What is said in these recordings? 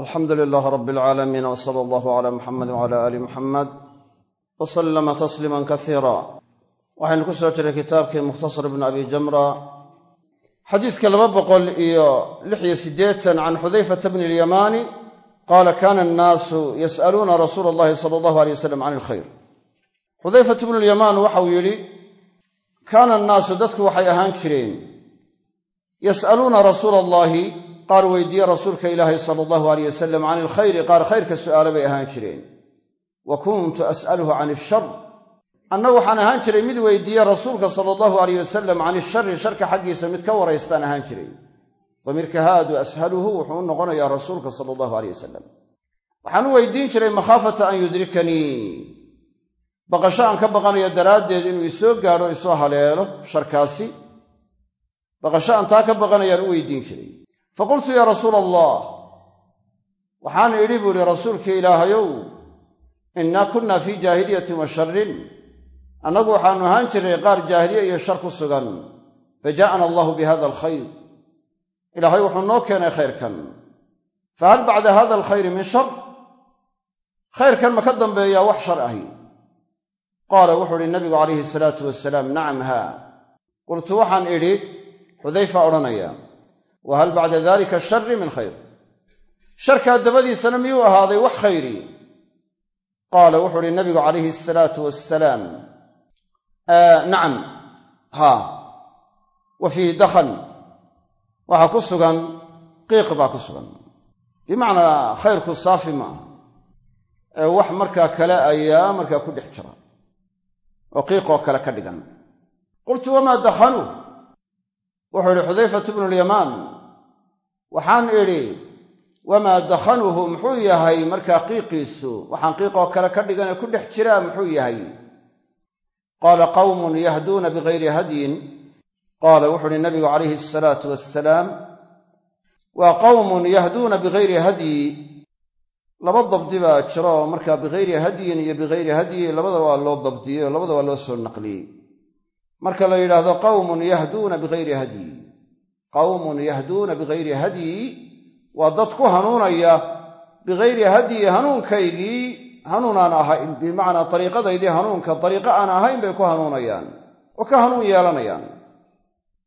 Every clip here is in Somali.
alxamdu lilaah rab alcaalamiin w sala allahu cala muxamed wcala aali muxamed w sallama tasliima kasiira waxaynu ku soo jiray kitaabkii mukhtasar ibn abi jamra xadiiska laba boqol iyo lix iyo siddeetan can xudayfata bni alyamaani qaala kana annaasu yas'aluuna rasuula allahi sala allahu alay wasalam can ilkhayr xudayfat bnu lyamaan waxau yidhi kaana annaasu dadku waxay ahaan jireen yas'aluuna rasuula allahi qaar weydiiye rasuulka ilaahi sala allahu aleyh wasalam can ilkhayri qaar khayrka su'aalo bay ahaan jireen. Wa kuntu as'aluhu can ishar anna waxaan ahaan jiray mid weydiiye rasuulka sala allahu aleyh wasalam can ishari sharka xaggiisa mid ka waraystaan ahaan jiray. Damiirka haadu ashaluhu wuxuu u noqonayaa rasuulka sala allahu aleyh wasalam waxaan u weydiin jiray makhaafata an yudrikanii baqasho aan ka baqanayo daraaddeed inuu isoo gaadho isoo haleelo sharkaasi. Baqasho aan taa ka baqanayaan u weydiin jiray faqultu yaa rasuula allah waxaan idhi buu ihi rasuulka ilaahayow innaa kunna fii jaahiliyatin wa sharrin annagu waxaannu ahaan jirnay qaar jaahiliya iyo shar ku sugan fa jaa'ana allahu bi hada alkhayr ilaahay wuxuu noo keenay khayrkan fahal bacda hada alkhayri min shar khayrkan ma ka dambeeyaa wax shar ahi qaala wuxuu ihi nabigu calayhi salaatu wasalaam nacam haa qultu waxaan idhi xudayfa odhanaya wa hal bacda dalika shari min khayr? Sharkaa dabadiisana miyuu ahaaday wax khayri? Qaala wuxuu ihi nabigu calayhi asalaatu wassalaam nacam haa wa fiihi dakhan waxaa ku sugan qiiq baa ku sugan. Bimacnaa khayrku saafi maaha ee wax markaa kale ayaa markaa ku dhex jira oo qiiqoo kale ka dhigan. Qultu wamaa dakhanu wuxuu idhi xudayfatu bnu lyamaan waxaan idhi wamaa dakhanuhu muxuu yahay markaa qiiqiisu waxaan qiiqoo kale ka dhigan ee ku dhex jiraa muxuu yahay. Qaala qawmun yahduuna bigayri hadyin. Qaala wuxuu uhi nabigu calayhi asalaatu wassalaam waa qawmun yahduuna bigayri hadyi. Laba dabdi baa jiro markaa bigayri hadyin iyo bigayri hadyi labada waa loo dabdiyey oo labada waa loo soo naqliyey marka la yidhaahdo qawmun yahduuna bigayri hadyi qawmun yahduuna bigayri hadyi waa dad ku hanuunaya bigayri hadyi hanuunkaygii hanuunaan ahayn bimacnaa dariiqadaydii hanuunka dariiqo aan ahayn bay ku hanuunayaan oo ka hanuun yeelanayaan.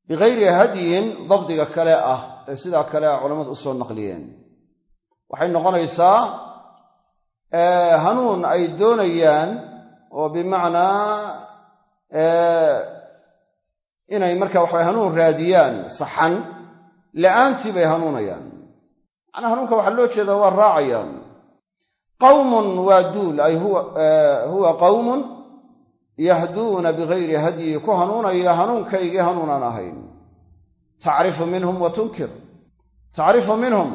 Bigayri hadyin dabdiga kale ah ee sidaa kale a culammadu u soo naqliyeen. Waxay noqonaysaa hanuun ay doonayaan oo bimacnaa inay marka waxa hanuun raadiyaan saxan la'aantii bay hanuunayaan. Macnaa hanuunka waxaa loo jeedaa waa raacayaan. Qawmun waa duul ay huwa qawmun yahduuna bigayri hadyi ku hanuunaya hanuunkaygii hanuunaan ahayn. Tacrifu minhum wa tunkir. Tacrifu minhum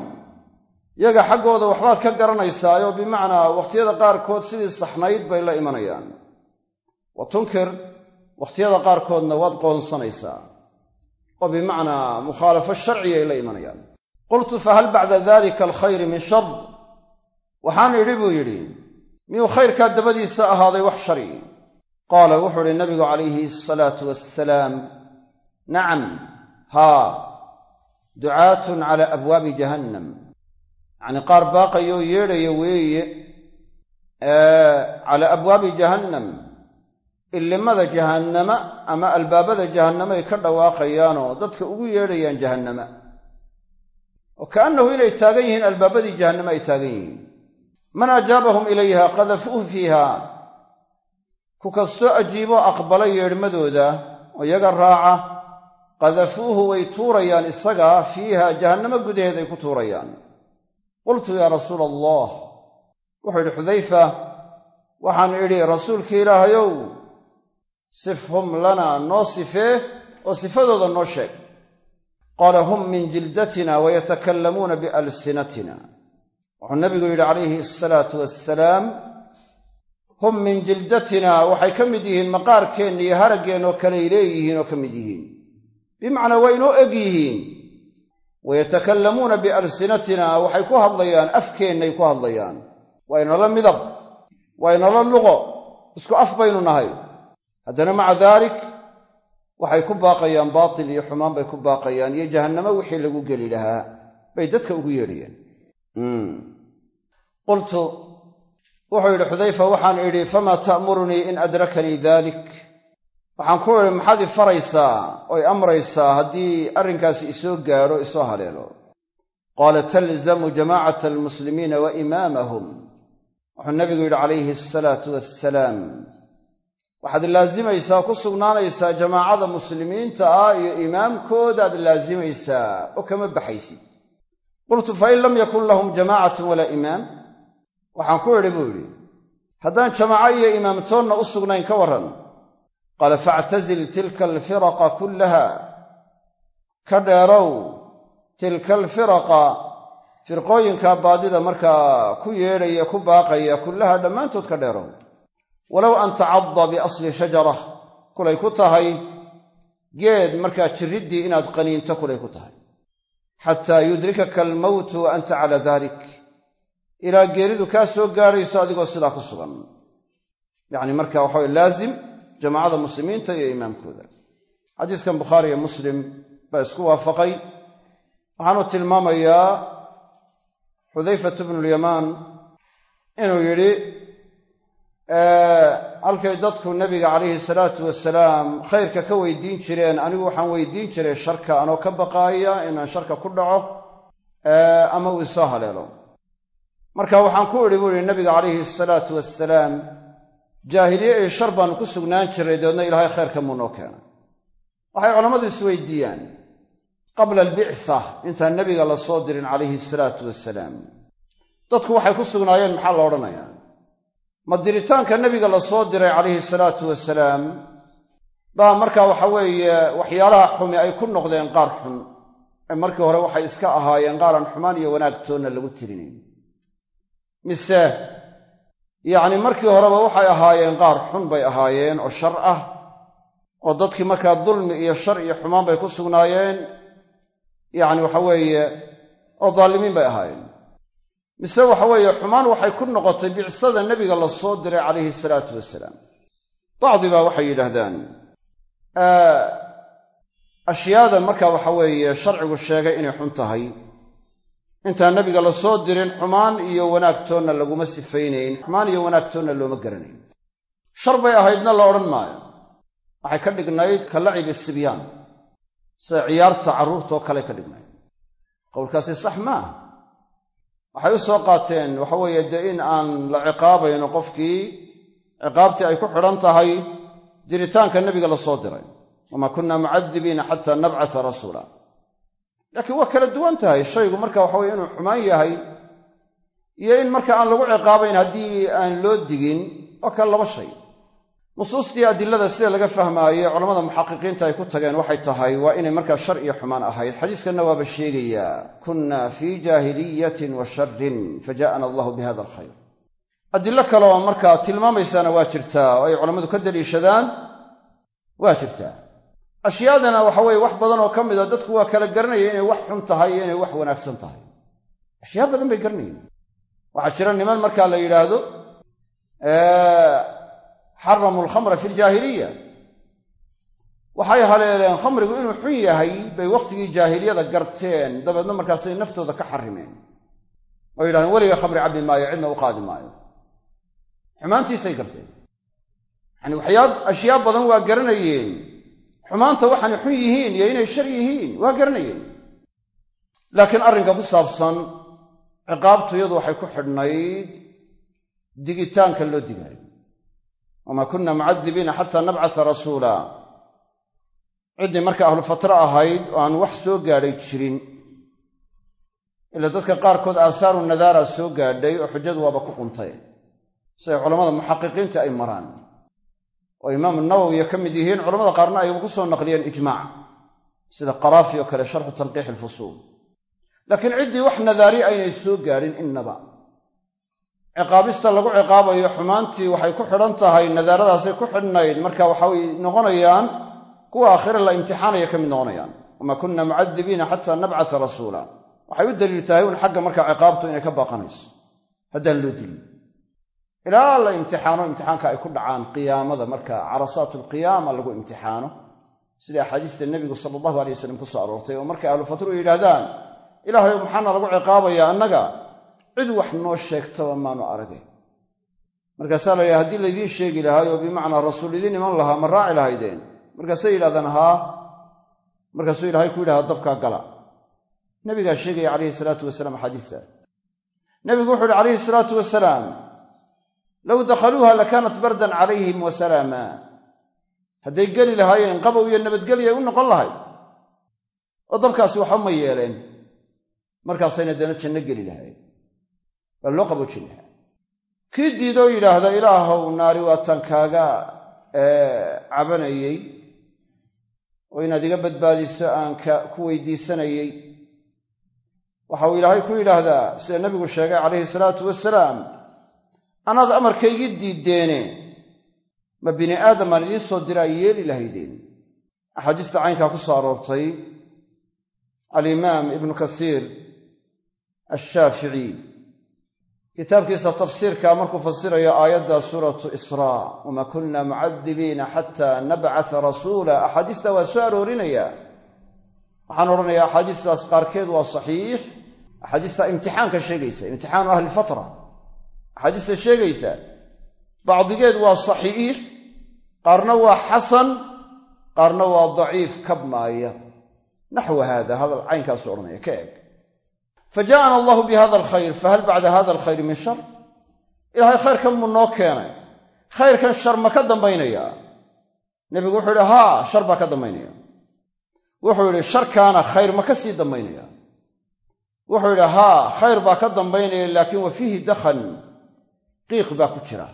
yaga xaggooda waxbaad ka garanaysaayoo bimacnaa wakhtiyada qaarkood sidii saxnayd bay la imanayaan. Wa tunkir wakhtiyada qaarkoodna waad qoonsanaysaa. Oo bimacnaa mukhaalafo sharcigay la imanayaan. Qultu fahal bacda dalika alkhayri min shar? Waxaan idhi buu yidhi miyuu khayrkaa dabadiisa ahaaday wax shari? Qaala wuxuu idhi nabigu calayhi asalaatu wassalaam nacam haa ducaatun cala abwaabi jahannam. Yacnii qaar baaqayoo yeedhaya weeye cala abwaabi jahannam illimada jahannama ama albaabada jahannamay ka dhawaaqayaanoo dadka ugu yeedhayaan jahannama. oo kaannahu inay taagan yihiin albaabadii jahanname ay taagan yihiin. Man ajaabahum ilayha qadafuuhu fiiha ku kastoo ajiiboo aqbala yeedhmadooda oo iyaga raaca qadafuuhu way tuurayaan isaga fiiha jahannamo gudaheed ay ku tuurayaan. qultu yaa rasuula allah wuxuu yidhi xudayfa waxaan idhi rasuulkii ilaahayow sifhum lana noo sifee oo sifadooda noo sheeg. Qaala hum min jildatina wayatakallamuuna bialsinatina wuxuu nabigu yidhi calayhi asalaatu wassalaam hum min jildatina waxay ka mid yihiin maqaarkeenna iyo haraggeenoo kaley leeyihiin oo ka mid yihiin. Bimacnaa waa inoo eg yihiin. Wayatakallamuuna bialsinatina waxay ku hadlayaan afkeennay ku hadlayaan. Waa inala midab waa inala luqo isku af baynu nahay haddana maca daalik waxay ku baaqayaan baatil iyo xumaan bay ku baaqayaan iyo jahannamo wixii lagu geli lahaa bay dadka ugu yeedhayeen. Qultu wuxuu yidhi xudayfa waxaan idhi famaa ta'murunii in adrakanii dalik? Waxaan ku idhi maxaad i faraysaa i amraysaa haddii arrinkaasi isoo gaadho isoo haleelo? Qaala talzamu jamaacata almuslimiina wa imaamahum. Wuxuu nabigu yidhi calayhi asalaatu wassalaam waxaad laazimaysaa ku sugnaanaysaa jamaacada muslimiinta ah iyo imaamkoodaad laazimaysaa oo kama baxaysid. Qultu fain lam yakun lahum jamaacatun walaa imaam. Waxaan ku idhi buu yidhi haddaan jamaaco iyo imaamtoonna u sugnayn ka warran. Qaala factazil tilka alfiraqa kullaha. Ka dheerow tilka alfiraqa. Firqooyinka baadida markaa ku yeedhaya ku baaqaya kullaha dhammaantood ka dheerow walow an tacadda biasli shajarah kulay ku tahay. Geed markaa jirriddii inaad qaniinto kulay ku tahay. Xataa yudrikaka almowtu wa anta calaa dalik ilaa geeridu kaa soo gaadhayso adigoo sidaa ku sugan. Yacni marka waxa weye laazim jamaacada muslimiinta iyo imaamkooda. Xadiiskan bukhaari iyo muslim baa isku waafaqay. Waxaanu tilmaamayaa xudayfat bnulyamaan inuu yidhi halkay dadku nabiga calayhi salaatu wasalaam khayrka ka weydiin jireen anigu waxaan weydiin jiray sharka anoo ka baqaaya inaan sharka ku dhaco ama uu isoo haleelo. Marka waxaan ku idhi buu yihi nabiga calayhi salaatu wasalaam jaahiliye iyo shar baanu ku sugnaan jiray dabeedna ilaahay khayrka muu noo keenay. Waxay culammadu isweydiiyaan qabla albicsa intaan nebiga la soo dirin calayhi salaatu wasalaam dadku waxay ku sugnaayeen maxaa la odhanayaa ma diritaanka nebiga la soo diray calayhi salaatu wasalaam baa markaa waxa weeye waxyaalaha xumi ay ku noqdeen qaar xun. Ee markii hore waxay iska ahaayeen qaaran xumaan iyo wanaagtoonna lagu tirinayn mise yacni markii horeba waxay ahaayeen qaar xun bay ahaayeen oo shar ah oo dadkii markaa dulmi iyo shar iyo xumaan bay ku sugnaayeen. Yacni waxa weeye oo daalimiin bay ahaayeen mise waxa weeye xumaan waxay ku noqotay bicsada nebiga la soo diray calayhi salaatu wasalaam. Bacdi baa waxay yidhaahdaan ashyaada marka waxa weeye sharcigu sheegay inay xun tahay. Intaan nebiga la soo dirin xumaan iyo wanaagtoonna laguma sifaynayn xumaan iyo wanaagtoonna looma garanayn. Shar bay ahaydna la odhan maayo. Waxay ka dhignayd ka lacibi sibyaan. Sida ciyaarta carruurtaoo kale ka dhignayd. Qowlkaasi sax maaha waxay u soo qaateen waxa weeye dee in aan la ciqaabayno qofkii ciqaabtii ay ku xidhan tahay diritaanka nebiga la soo diray. Wamaa kunna mucadibiina xataa nabcata rasuula. Laakiin waa kala duwan tahay shaygu marka waxa weye inuu xumaan yahay iyo in marka aan lagu ciqaabayn haddii aan loo digin waa kale laba shay nusuustii adilada sida laga fahmaaye culamada muxaqiqiinta ay ku tageen waxay tahay waa inay markaa shar iyo xumaan ahayd. Xadiiskanna waaba sheegayaa kunna fii jaahiliyatin wa sharin faja'ana allahu bi hada alkhayr. Adilo kale oo markaa tilmaamaysaana waa jirtaa oo ay culammadu ka daliishadaan waa jirtaa ashyaadana waxa weeye wax badan oo ka mida dadku waa kala garanaya inay wax xun tahay iyo inay wax wanaagsan tahay. Ashyaa badan bay garanayeen waxaa jira niman markaa la yidhaahdo xaramu alkhamra fi ljaahiliya. Waxay haleeleen khamrigu inuu xun yahay bay wakhtigii jaahiliyada garteen. Dabeedna markaasay naftooda ka xarimeen. Oo yidhahdeen weliga khamri cabbi maayo cidna u qaadi maayo. Xumaantiisay garteen. Yani waxyaa ashyaa badan waa garanayeen. Xumaanta waxaanay xun yihiin iyo inay shar yihiin waa garanayeen. Laakiin arrinka ku saabsan ciqaabtu iyadu waxay ku xidhnayd digitaanka loo digaayo wamaa kunna mucadibiina xataa nabcata rasuula ciddii marka ahlu fatra ahayd oo aan wax soo gaadhay jirin ila dadka qaarkood aasaaru nadaara soo gaadhay oo xujadu waaba ku quntay siday culammada muxaqiqiinta ay maraan oo imaamu nawowiya ka mid yihiin culamada qaarna ay ku soo naqliyeen ijmaac sida qaraafi oo kale sharxu tanqiix ilfusuul laakiin ciddii wax nadaari aynay soo gaadhin innaba ciqaabista lagu ciqaabayo xumaantii waxay ku xidhan tahay nadaaradaasay ku xidhnayd. Marka waxay noqonayaan kuwa aakhire la imtixaanaya ka mid noqonayaan. Wamaa kunna mucadibiina xataa nabcata rasuula. Waxay u daliil tahay un xagga markaa ciqaabtu inay ka baaqanayso haddaan loo dilin. Ilaa la imtixaano imtixaanka ay ku dhacaan qiyaamada marka carasaat alqiyaama lagu imtixaano. Sida axaadiista nebigu sala allahu alay wasalam ku soo aroortay oo markay ahlu fatru yidhaahdaan ilaahayow maxaana lagu ciqaabayaa annaga cid wax noo sheegtaba maanu aragay. Markaasaa la yidhaha haddii laydiin sheegi lahaayoo bimacnaa rasuul idiin iman lahaa ma raaci lahaydeen. Markaasay yidhahdaan haa. Markaasuu ilaahay ku yidhahda dabkaa gala. Nabigaa sheegaya calayhi salaatu wasalaam axaadiista nebigu wuxu uhi calayhi salaatu wasalaam low dakhaluuha lakaanat bardan calayhim wa salaama. Hadday geli lahaayeen qabow iyo nabadgelya u noqon lahayd. Oo dabkaasi waxba ma yeeleen. Markaasayna deena janno geli lahaayeen waa loo qaboojin kii diidoo yidhaahda ilaahow naari waataan kaaga cabanayey oo inaad iga badbaadiso aan ku weydiisanayey. Waxa uu ilaahay ku yidhaahdaa sida nebigu sheegay calayhi salaatu wasalaam anaad amarkaygii diiddeene ma bini aadam aan idiin soo diraa yeeli lahaydeen. Axaadiista caynkaa ku soo aroortay alimaam ibnu kasiir ashaafici kitaabkiisa tafsiirka markuu fasirayo aayadda suuratu israa. Wamaa kunna mucadibiina xataa nabcata rasuula. Axaadiista waa soo aroorinaya waxaan odhanayaa axaadiistaas qaarkeed waa saxiix. Axaadiista imtixaanka sheegaysa imtixaanu ahli lfatra axaadiista sheegaysa bacdigeed waa saxiix qaarna waa xasan qaarna waa daciif kabmaaya naxwa haada hadal caynkaasu odhanaya ka eg fajaa'ana allahu bi hada alkhayr fahal bacda hada alkhayri min shar ilaahay khayrkan buu noo keenay khayrkan shar ma ka dambaynaya nebigu wuxuu yidhi haa shar baa ka dambaynaya wuxuu yidhi sharkaana khayr ma ka sii dambaynaya wuxuu yidhi haa khayr baa ka dambaynaya laakiin wa fiihi dakhan qiiq baa ku jira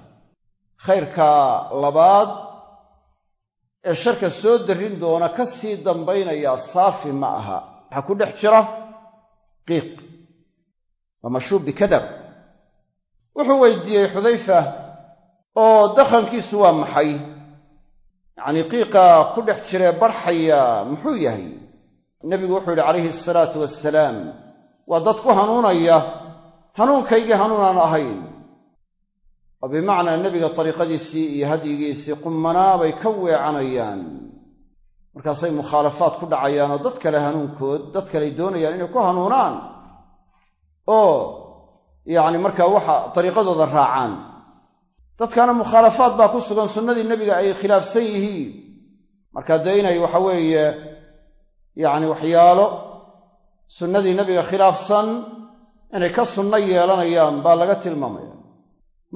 khayrka labaad ee sharka soo darrin doona ka sii dambaynaya saafi ma aha waxaa ku dhex jira qiiq waa mashruub bikadar wuxuu weydiiyey xudayfa oo dakhankiisu waa maxay? Yacnii qiiqa ku dhex jiree barxaya muxuu yahay? Nebigu wuxuu yidhi calayhi asalaatu wassalaam waa dad ku hanuunaya. Hanuunkaygii hanuun aan ahayn. Oo bimacnaa nebiga dariiqadiisii iyo hadyigiisii qummanaa bay ka weecanayaan. Markaasay mukhaalafaad ku dhacayaan oo dad kale hanuunkood dad kaley doonayaan inay ku hanuunaan oo yacni markaa waxa dariiqadooda raacaan. Dadkana mukhaalafaad baa ku sugan sunnadii nebiga ay khilaafsan yihiin. Marka dee inay waxa weeye yacni waxyaalo sunnadii nebiga khilaafsan inay ka sunno yeelanayaan baa laga tilmaamaya.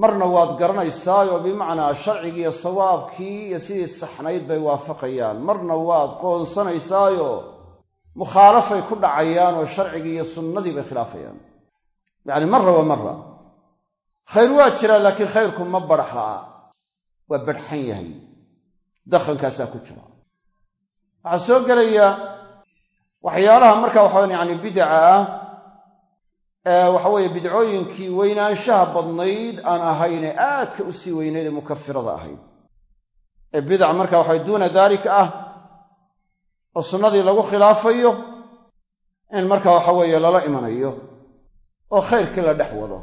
Marna waad garanaysaa oo bimacnaa sharcigii iyo sawaabkii iyo sidii saxnayd bay waafaqayaan. Marna waad qoonsanaysaayo mukhaalafay ku dhacayaan oo sharcigii iyo sunnadii bay khilaafayaan yacni marra wa marra. Khayr waa jiraa laakiin khayrku ma badhax la'a waa badhxan yahay. Dakhankaasaa ku jira. Waxaa soo gelaya waxyaalaha marka waxawan yacni bidaca ah waxa weeye bidcooyinkii weynaanshaha badnayd aan ahayne aadka u sii weynayd ee mukafirada ahayd. Ee bidac marka waxay duuna daalik ah oo sunnadii lagu khilaafayo in marka waxa weeye lala imanayo oo khayrkii la dhex wado.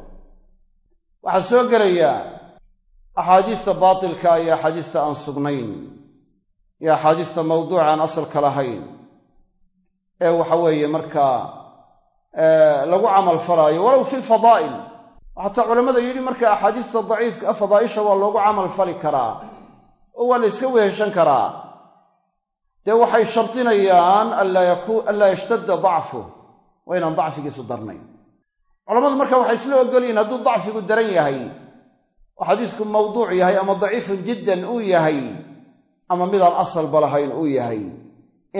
Waxaa soo gelaya axaadiista baatilka iyo axaadiista aan sugnayn iyo axaadiista mawduuca aan asalka lahayn ee waxa weeye markaa lagu camal falaayo walow fi lfadaa'il xataa culammada yidhi marka axaadiista daciifka fadaa'isha waa loogu camal fali karaa oo waa la yska weheshan karaa. Dee waxay shardinayaan anlaa yashtadda dacfuh waa inaan dacfigiisu darnayn culammadu marka waxay isla ogolyihin hadduu dacfigu daran yahay oo xadiisku mawduuc yahay ama daciifun jiddan uu yahay ama midaan asalba lahayn uu yahay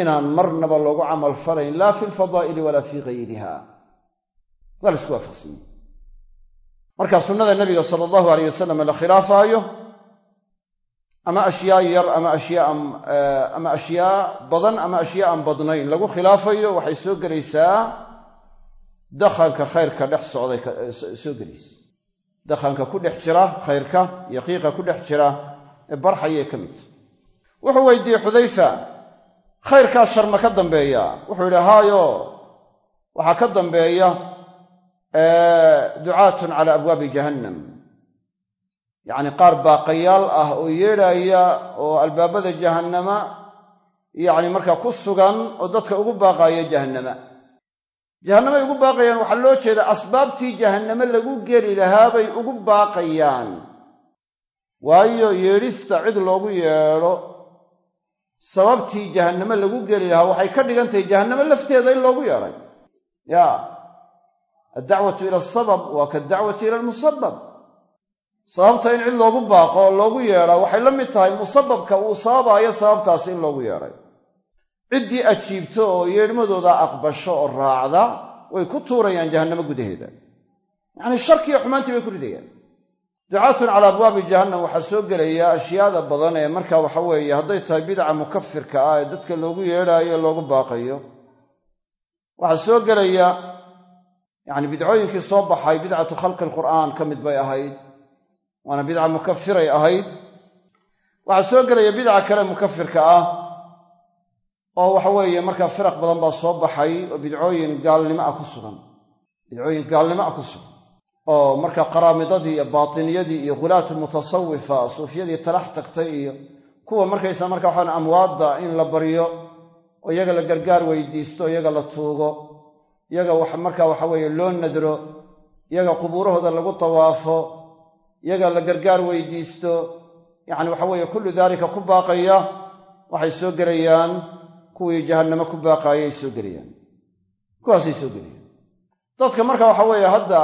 inaan marnaba loogu camal falayn laa fi lfadaa'ili walaa fii gayriha. Waa la isku waafaqsanyey marka sunnada nebiga sala allahu alayh wasalam la khilaafaayo ama ashyaa yar ama ashyaa ama ashyaa badan ama ashyaa aan badnayn lagu khilaafayo waxay soo gelaysaa dakhanka khayrka dhex socday soo gelaysa dakhanka ku dhex jira khayrka iyo qiiqa ku dhex jira ee barxayay ka mid wuxuu weydiiyey xudayfa khayrkaa shar ma ka dambeeya wuxuu yidhi haayo waxaa ka dambeeya ducaatun cala abwaabi jahannam yacni qaar baaqayaal ah oo yeedhaya oo albaabada jahannama yacni markaa ku sugan oo dadka ugu baaqaaya jahannama jahannamay ugu baaqayaan. Waxaa loo jeedaa asbaabtii jahanname lagu geli lahaa bay ugu baaqayaan. Waayo yeedhista cid loogu yeedho sababtii jahanname lagu geli lahaa waxay ka dhigan tahay jahanname lafteeda in loogu yeedhay. Ya addacwatu ila asabab waa kaadacwati ila almusabab sababta in cid loogu baaqo oo loogu yeedhaa waxay la mid tahay musababka uu sababaayo sababtaasi in loogu yeedhay ciddii ajiibto oo yeedhmadooda aqbasho oo raacda way ku tuurayaan jahannamo gudaheeda. Yacnii sharkiiyo xumaantii bay ku ridayaan. Ducaatun calaa abwaabi jahannam waxaa soo gelaya ashyaada badan ee marka waxa weeye hadday tahay bidca mukafirka ah ee dadka loogu yeedhaayo ee loogu baaqayo. Waxaa soo gelaya yacni bidcooyinkii soo baxay bidcatu khalqi alqur'aan ka mid bay ahayd waana bidca mukafiray ahayd. Waxaa soo gelaya bidca kale mukafirka ah oo waxa weeye markaa firaq badan baa soo baxay oo bidcooyin gaalnimo ah ku sugan. Bidcooyin gaalnimo ah ku sugan. Oo markaa qaraamidadii iyo baatiniyadii iyo khulaatu mutasawifa suufyadii talax tagtay iyo kuwa markaysa marka waxaan amwaadda in la baryo oo iyaga la gargaar weydiisto iyaga la tuugo iyaga wax markaa waxa weeye loo nadro iyaga qubuurahooda lagu tawaafo iyaga la gargaar weydiisto. Yacni waxa weeye kullu daalika ku baaqaya waxay soo gelayaan kuwii jahannamo ku baaqaayay soo gelayaan kuwaasay soo gelayaan dadka marka waxa weeye hadda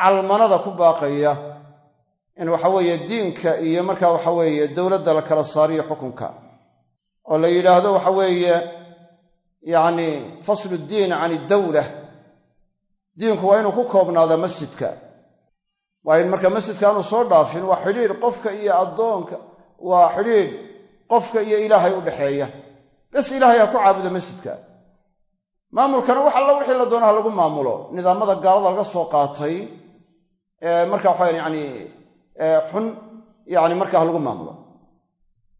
calmanada ku baaqaya in waxa weeye diinka iyo marka waxa weeye dowladda la kala saariyo xukunka oo la yidhaahdo waxa weeye yacni faslu ddiin can iddawla diinku waa inuu ku koobnaada masjidka. Waa in marka masjidka aanu soo dhaafin waa xidhiidh qofka iyo addoonka waa xidhiidh qofka iyo ilaahay u dhexeeya bes ilaahay ha ku caabudo masjidka. Maamulkana wax alla wixii la doonaha lagu maamulo. Nidaamada gaalada laga soo qaatay ee marka waxa yani xun yani markaa ha lagu maamulo.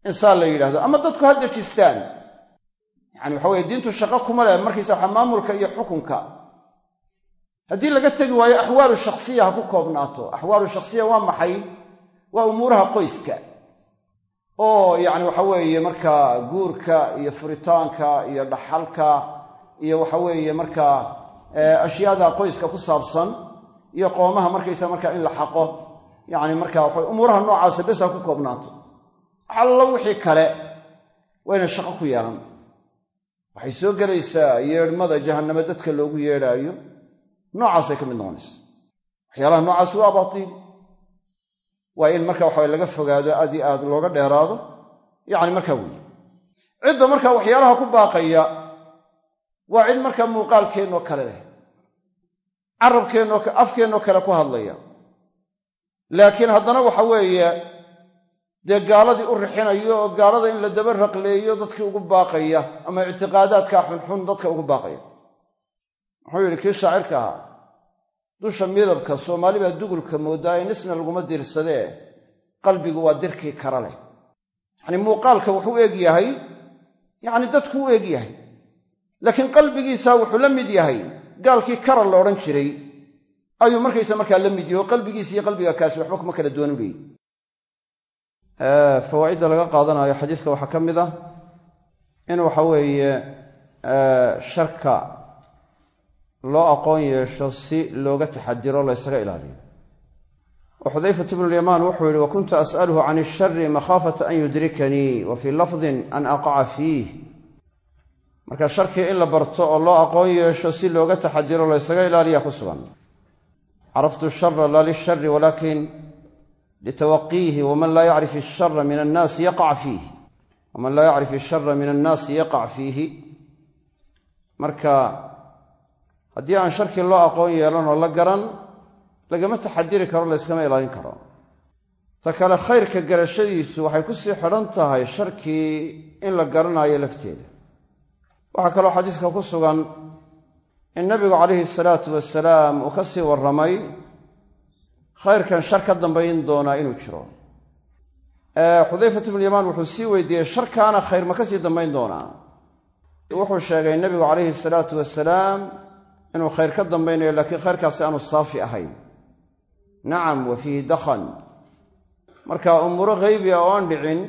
Insaan la yidhahdo ama dadku ha dejistaan. Yani waxa weye diintu shaqo kuma leh. Markaysa waxa maamulka iyo xukunka. Haddii laga tegi waayo axwaalu shakhsiya ha ku koobnaato. Axwaalu shakhsiya waa maxay? Waa umuuraha qoyska oo yacni waxa weeye markaa guurka iyo furitaanka iyo dhaxalka iyo waxa weeye markaa ashyaada qoyska ku saabsan iyo qoomaha markaysa markaa in la xaqo. Yacni marka waxa umuuraha noocaasa bes ku koobnaato. Allo wixii kale waa yna shaqo ku yeelan. Waxay soo gelaysaa yeedhmada jahanname dadka loogu yeedhaayo. Noocaasay ka mid noqonaysa. Waxyaalaha noocaas waa baatiil waa in marka waxa laga fogaado aad iyo aad looga dheeraado yacni markaa weeye cidda markaa waxyaalaha ku baaqaya waa cid markaa muuqaalkeennoo kale leh carabkeennoo afkeennoo kale ku hadlaya. Laakiin haddana waxa weeye dee gaaladii u rixinayo oo gaalada in la daba raqleeyo dadkii ugu baaqaya ama ictiqaadaadkaa xunxun dadka ugu baaqaya. Muxuu yidhi kii shaacirka ahaa dusha midabka soomaali baa dugulka moodaa ee nisna laguma dirsadee qalbigu waa dirkii kara leh. Yacni muuqaalka wuxuu eeg yahay yacni dadku u eeg yahay. Laakiin qalbigiisa wuxuu la mid yahay gaalkii kara la odhan jiray ayuu markaysa markaa la mid yahay oo qalbigiisa iyo qalbiga kaasi waxba kuma kala duwan u fawaa'idda laga qaadanayo xadiiska waxaa ka mid ah in waxa weeye sharka loo aqoon yeesho si looga taxadiro laysaga ilaaliyo. Oo xudayfat ibnulyamaan wuxuu yihi wa kuntu as'aluhu can ishari makhaafata an yudrikanii wa fii lafdin an aqaca fiih. Marka sharkii in la barto oo loo aqoon yeesho si looga taxadiro laysaga ilaaliya ku sugan. Caraftu shara laa lishari walaakin litawaqiihi waman laa yacrif ishara min annaasi yaqac fiih. Waman laa yacrif ishara min annaasi yaqac fiihi. Marka haddii aan sharkii loo aqoon yeelan oo la garan lagama taxadiri karo layskama ilaalin karo. Ta kale khayrka garashadiisu waxay ku sii xidhan tahay sharkii in la garanayo lafteeda. Waxaa kaloo xadiiska ku sugan in nabigu calayhi salaatu wasalaam uu ka sii warramay khayrkan shar ka dambayn doonaa inuu jiro. Xudayfat ibnulyamaan wuxuu sii weydiiyey sharkaana khayr ma ka sii dambayn doonaa? Wuxuu sheegay nebigu calayhi salaatu wasalaam inuu khayr ka dambaynayo laakiin khayrkaasi aanu saafi ahayn. Nacam wa fiihi dakhan marka umuuro haybiya oo aan dhicin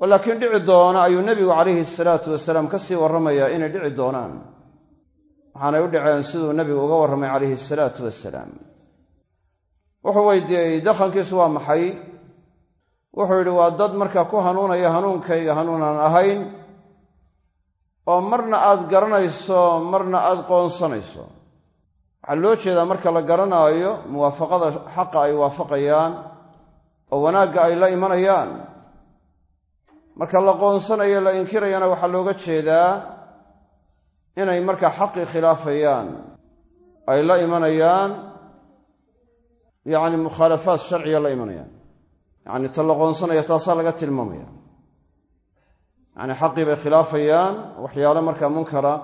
oo laakiin dhici doona ayuu nebigu calayhi salaatu wasalaam ka sii warramayaa inay dhici doonaan. Waxaanay u dhaceen siduu nebigu uga warramay calayhi asalaatu wasalaam. Wuxuu weydiiyey dakhankiisu waa maxay? Wuxuu yidhi waa dad markaa ku hanuunaya hanuunkayga hanuunaan ahayn oo marna aad garanayso marna aad qoonsanayso. Waxaa loo jeedaa marka la garanaayo muwaafaqada xaqa ay waafaqayaan oo wanaagga ay la imanayaan. Marka la qoonsanayo la inkirayana waxaa looga jeedaa inay markaa xaqii khilaafayaan ay la imanayaan yacni mukhaalafaat sharciya la imanayaan. Yacni ta la qoonsanaya taasaa laga tilmaamaya yacni xaqii bay khilaafayaan waxyaalo markaa munkara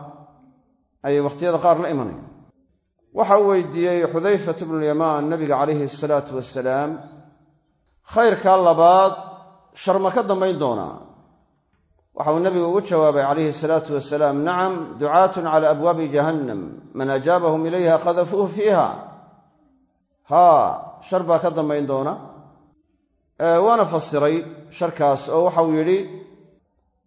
ayay wakhtiyada qaar la imanayaan. Waxa uu weydiiyey xudayfat bnulyamaan nabiga calayhi asalaatu wasalaam khayrkaa labaad shar ma ka dambayn doonaa. Waxa uu nabigu ugu jawaabay calayhi asalaatu wasalaam nacam ducaatun cala abwaabi jahannam man ajaabahum ilayha qadafuuh fiiha. Haa shar baa ka dambayn doona. Waana fasiray sharkaas oo waxauu yidhi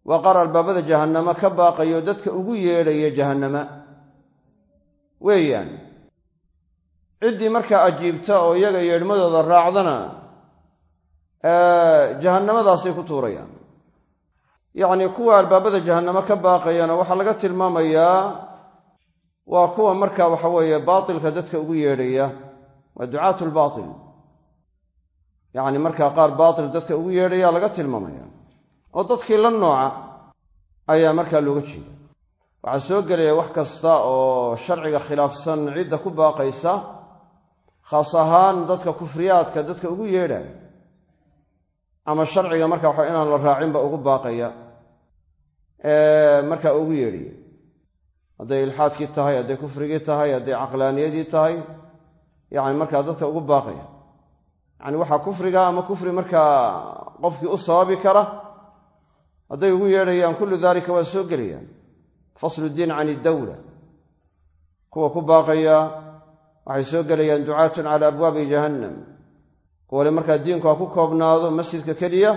waa qaar albaabada jahannama ka baaqayo dadka ugu yeedhaya jahannama. Weeyaan. Ciddii markaa ajiibta oo iyaga yeedhmadooda raacdana jahannamadaasay ku tuurayaan. Yacnii kuwa albaabada jahannamo ka baaqayana waxaa laga tilmaamayaa waa kuwa marka waxa weeye baatilka dadka ugu yeedhaya waa ducaatu lbaatil yacni markaa qaar baatil dadka ugu yeedhaya laga tilmaamaya oo dadkii la nooca ayaa markaa looga jeeda waxaa soo gelaya wax kasta oo sharciga khilaafsan cidda ku baaqaysa khaas ahaan dadka kufriyaadka dadka ugu yeedhaya ama sharciga marka waxa inaan la raacinba ugu baaqaya markaa ugu yeedhaya hadday ilxaadkii tahay hadday kufrigii tahay hadday caqlaaniyadii tahay yacni markaa dadka ugu baaqaya. Yacni waxaa kufriga ama kufri markaa qofkii u sababi kara hadday ugu yeedhayaan kullu daalika waa soo gelayaan. Faslu diin can iddawla kuwa ku baaqaya waxay soo gelayaan ducaatun cala abwaabi jahannam. Kuwale markaa diinku ha ku koobnaado masjidka keliya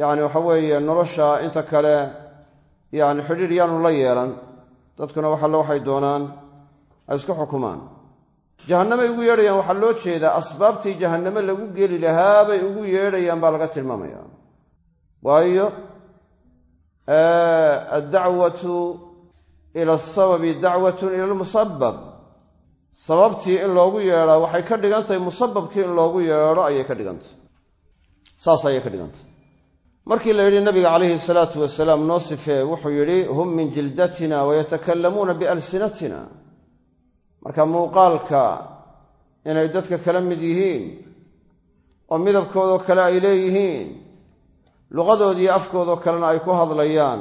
yacni waxa weeye nolosha inta kale yacni xidhiir yaanu la yeelan. Dadkuna waxalle waxay doonaan ay isku xukumaan. Jahannamay ugu yeedhayaan waxaa loo jeedaa asbaabtii jahanname lagu geli lahaa bay ugu yeedhayaan baa laga tilmaamaya waayo addacwatu ila asababi dacwatun ila almusabab sababtii in loogu yeedhaa waxay ka dhigan tahay musababkii in loogu yeedho ayay ka dhigantahy saas ayay ka dhigantahy markii la yidhi nabiga calayhi salaatu wasalaam noo sifee wuxuu yidhi hum min jildatina wayatakallamuuna bialsinatina. Marka muuqaalka inay dadka kala mid yihiin oo midabkoodoo kale ay leeyihiin luqadoodiiyo afkoodoo kalena ay ku hadlayaan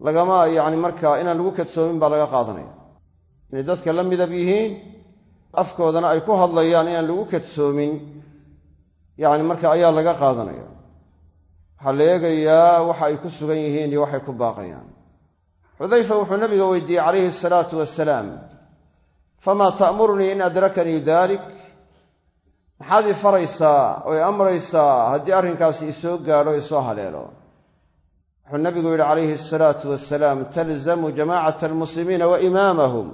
lagama yacni markaa inaan lagu kadsoomin baa laga qaadanaya. Inay dadka la midab yihiin afkoodana ay ku hadlayaan inaan lagu kadsoomin yacni marka ayaa laga qaadanaya. Waxaa la eegayaa waxa ay ku sugan yihiin iyo waxay ku baaqayaan. Xudayfa wuxuu nabiga weydiiyey calayhi asalaatu wasalaam famaa ta'murunii in adrakanii dalik maxaad i faraysaa oo i amraysaa haddii arrinkaasi isoo gaadho isoo haleelo? Wuxuu nabigu yidhi calayhi asalaatu wasalaam talzamu jamaacata almuslimiina wa imaamahum.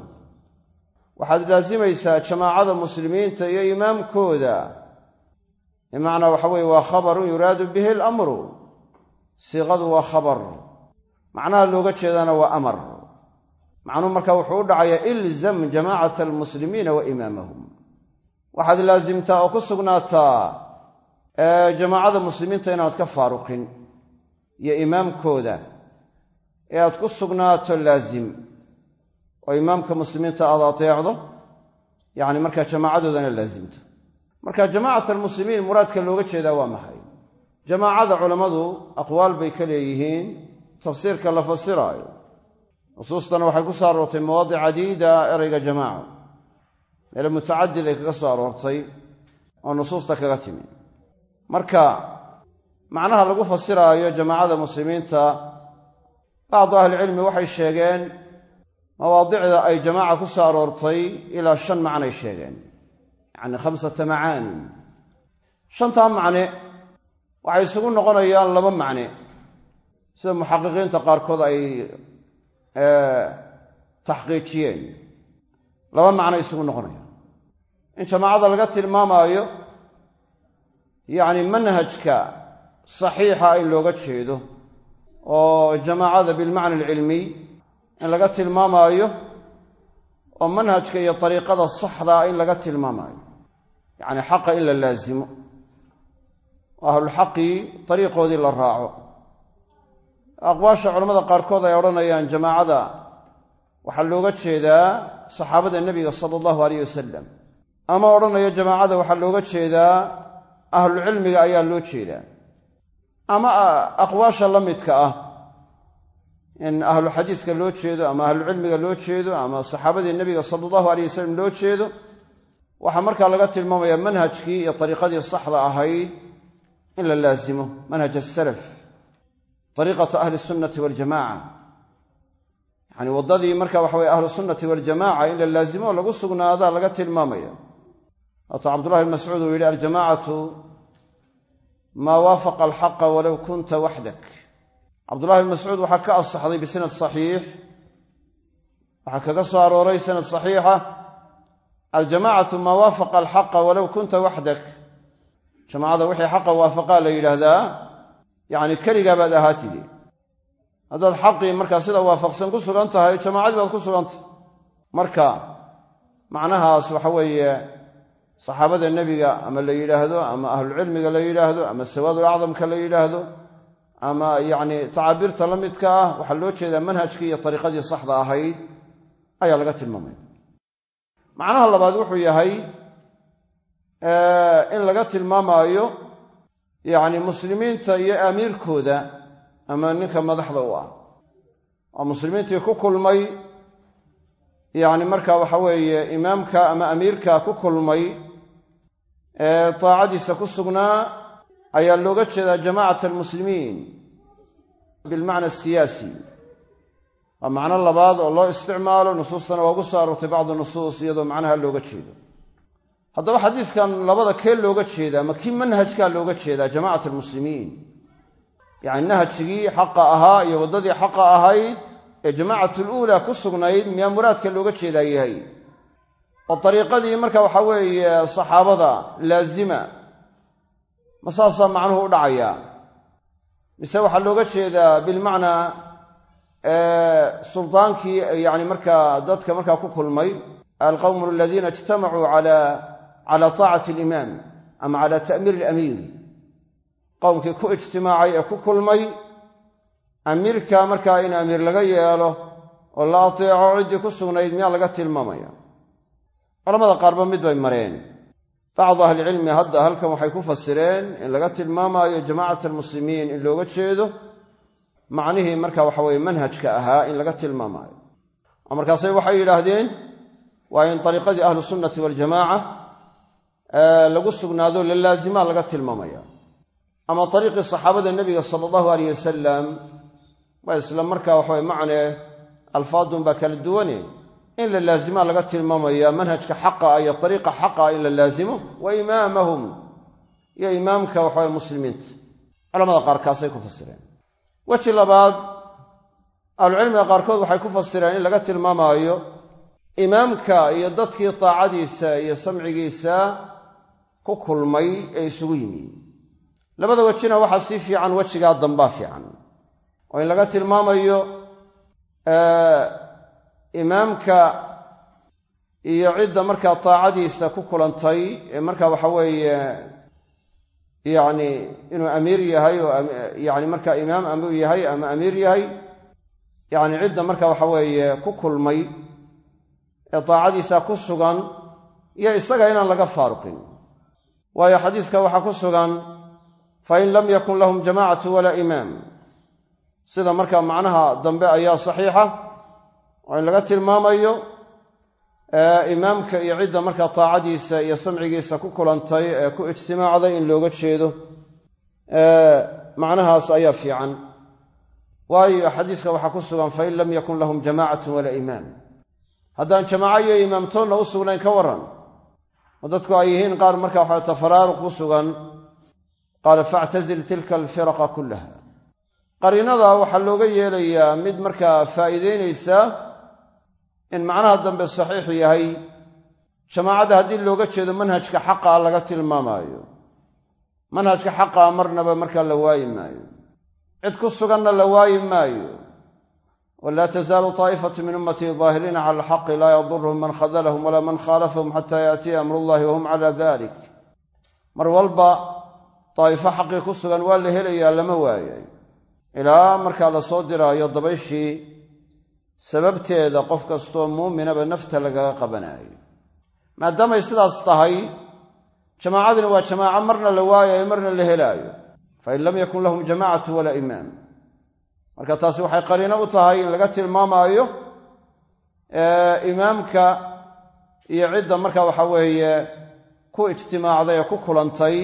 Waxaad laasimaysaa jamaacada muslimiinta iyo imaamkooda. Bimacnaa waxa weye waa khabarun yuraadu bihi alamru. Siiqadu waa khabar. Macnaha looga jeedana waa amar. Macnuhu marka wuxuu u dhacayaa ilzam jamaacata almuslimiina wa imaamahum waxaad laasimtaa oo ku sugnaataa jamaacada muslimiinta inaad ka faaruqin iyo imaamkooda ee aad ku sugnaato laasim oo imaamka muslimiinta aad ateecdo yacni markaa jamaacadoodana laasimto marka jamacat almuslimiin muraadka looga jeedaa waa maxay? Jamaacada culammadu aqwaal bay ka leeyihiin tafsiirka la fasiraayo. Nusuustana waxay ku soo aroortay mawaadic cadiida ereyga jamaaca meele mutacadid ay kaga soo aroortay oo nusuusta kaga timi. Marka macnaha lagu fasiraayo jamaacada muslimiinta bacdu ahlicilmi waxay sheegeen mawaadicda ay jamaaca ku soo aroortay ilaa shan macnay sheegeen. Yacni khamsata macaani shantaa macne waxay isugu noqonayaan laba macne. Sida muxaqiqiinta qaarkood ay taxqiijiyeen laba macno isugu noqonaya. In jamaacada laga tilmaamaayo yacni manhajka saxiixa in looga jeedo oo jamaacada bilmacna alcilmiy in laga tilmaamaayo oo manhajka iyo dariiqada saxdaa in laga tilmaamaayo. Yacni xaqa in la laasimo oo ahlulxaqii dariiqoodii la raaco. Aqwaasha culamada qaarkood ay odhanayaan jamaacada waxaa looga jeedaa saxaabada nebiga sala allahu aleyh wasalam ama odhanayo jamaacada waxaa looga jeedaa ahlucilmiga ayaa loo jeedaa. Ama aqwaasha la midka ah. In ahlu xadiiska loo jeedo ama ahlucilmiga loo jeedo ama saxaabadii nebiga sala allahu aleyh wasalam loo jeedo waxaa markaa laga tilmaamaya manhajkii iyo dariiqadii saxda ahayd in la laasimo manhaj asalaf dariiqata ahli sunnati waljamaca yacni waddadii marka waxa weye ahlu sunnati waljamaca in la laasimo oo lagu sugnaadaa laga tilmaamaya. Waata cabdullahi bn mascuud uu yidhi aljamacatu maa waafaqa alxaqa walow kunta waxdak. Cabdullahi bn mascuud waxaa ka asaxday bisanad saxiix. Waxaa kaga soo arooray sanad saxiixa aljamacatu maa waafaqa alxaqa walow kunta waxdak. Jamaacada wixii xaqa waafaqaa la yidhaahdaa yacni keligaa baad haddaad xaqii markaa sida waafaqsan ku sugan tahay jamaacadii baad ku sugantahay marka macnahaas waxa weeye saxaabada nebiga ama la yidhaahdo ama ahlucilmiga la yidhaahdo ama sawaadul acdamka la yidhaahdo ama yacni tacaabiirta la midka ah waxaa loo jeedaa manhajkii iyo dariiqadii saxda ahayd ayaa laga tilmaamaya macnaha labaad wuxuu yahay in laga tilmaamaayo yacni muslimiinta iyo amiirkooda ama ninka madaxda u ah. Oo muslimiintii ku kulmay yacni marka waxa weeye imaamka ama amiirka ku kulmay ee daacadiisa ku sugnaa ayaa looga jeedaa jamacat almuslimiin bilmacna asiyaasi waa macno labaad oo loo isticmaalo nusuustana waa ugu soo aroortay bacdu nusuus iyadoo macnaha looga jeedo. Haddaba xadiiskan labada kee looga jeedaa ma kii manhajkaa looga jeedaa jamacat almuslimiin yacni nahjigii xaqa ahaa iyo waddadii xaqa ahayd ee jamaacatuluulaa ku sugnayd miyaa muraadka looga jeedaa yahay? Oo dariiqadii marka waxaa weeye saxaabada laazima ma saasaa macnuhu u dhacayaa mise waxaa looga jeedaa bilmacnaa suldaankii yani markaa dadka markaa ku kulmay alqawmu aladiina ijtamacuu cala taacati alimaam ama cala ta'miir alamiir qowmkii ku ijtimaacay ee ku kulmay amiirka markaa in amiir laga yeelo oo la ateeco ciddii ku sugnayd miyaa laga tilmaamaya? Culamada qaarba mid bay mareen. Bacdu ahlicilmi hadda halkan waxay ku fasireen in laga tilmaamaayo jamacat almuslimiin in looga jeedo macnihii marka waxa weye manhajka ahaa in laga tilmaamaayo. Oo markaasay waxay yidhaahdeen waa in ariiqadii ahlu sunnati waljamaaca lagu sugnaado la laasimaa laga tilmaamaya ama ariiqii saxaabada nebiga sala allahu aleyh wasalam waa isla markaa waxawe macnee alfaadun baa kala duwane in la laasimaa laga tilmaamaya manhajka xaqa ah iyo ariiqa xaqa ah in la laasimo wa imaamahum iyo imaamka waxawe muslimiinta. Culamada qaarkaasay ku fasireen. Weji labaad ahlucilmiga qaarkood waxay ku fasireen in laga tilmaamaayo imaamka iyo dadkii taacadiisa iyo samcigiisa ku kulmay ee isugu yimi labada wejina waxaa sii fiican wejigaa dambaa fiican. Oo in laga tilmaamayo imaamka iyo cidda markaa taacadiisa ku kulantay ee markaa waxa weeye yacni inuu amiir yahay oo yani markaa imaam amuu yahay ama amiir yahay yacni cidda marka waxa weeye ku kulmay ee daacadiisa ku sugan iyo isaga inaan laga faaruqin. Waayo xadiiska waxaa ku sugan fain lam yakun lahum jamaacatu walaa imaam sida markaa macnaha dambe ayaa saxiixa oo in laga tilmaamayo imaamka iyo cidda markaa taacadiisa iyo samcigiisa ku kulantay ee ku ijtimaacday in looga jeedo macnahaas ayaa fiican waayo xadiiska waxaa ku sugan fain lam yakun lahum jamaacatu walaa imaam haddaan jamaaco iyo imaamtoonna u sugnayn ka warran oo dadku ay yihiin qaar marka waxa tafaraaruq ku sugan qaala factazil tilka alfiraqa kullaha qariinada waxaa looga yeelayaa mid markaa faa'iideynaysa in macnaha dambe saxiix yahay. Jamaacadda haddii looga jeedo manhajka xaqaa laga tilmaamaayo. Manhajka xaqaa marnaba markaa la waayi maayo. Cid ku suganna la waayi maayo. Walaa tasaalu taa'ifatu min ummatii daahiriina cala alxaqi laa yadurhum man khadalahum walaa man khaalafahum xataa yaatiya amrullahi wahum cala dalik mar walba daa'ifo xaqii ku sugan waa la helayaa lama waayay. Ilaa markaa la soo diraayo dabayshii sababteeda qof kastoo muuminaba nafta lagaga qabanaayo maadaamay sidaas tahay jamaacaduna waa jamaaco marna la waayayo marna la helaayo. Fain lam yakun lahum jamaacatu walaa imaam. Marka taasi waxay qariino u tahay in laga tilmaamaayo imaamka iyo cidda marka waxa weeye ku ijtimaacday ee ku kulantay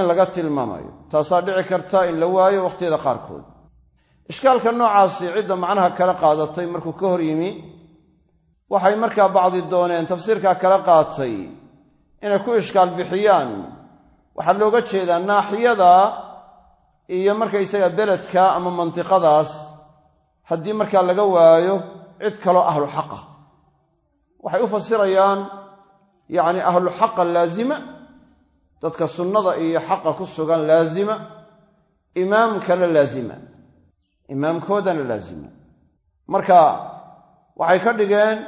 in laga tilmaamayo. Taasaa dhici karta in la waayo wakhtiyada qaarkood. Ishkaalka noocaasi cidda macnaha kala qaadatay markuu ka hor yimi waxay markaa bacdi dooneen tafsiirkaa kala qaatay inay ku ishkaal bixiyaan. Waxaa looga jeedaa naaxiyada iyo markaysaga beledka ama mantiqadaas haddii markaa laga waayo cid kaloo ahlu xaqa. Waxay u fasirayaan yacni ahlu xaqa laazima dadka sunnada iyo xaqa ku sugan laazima imaamkana laazima. Imaamkoodana laazima. Marka waxay ka dhigeen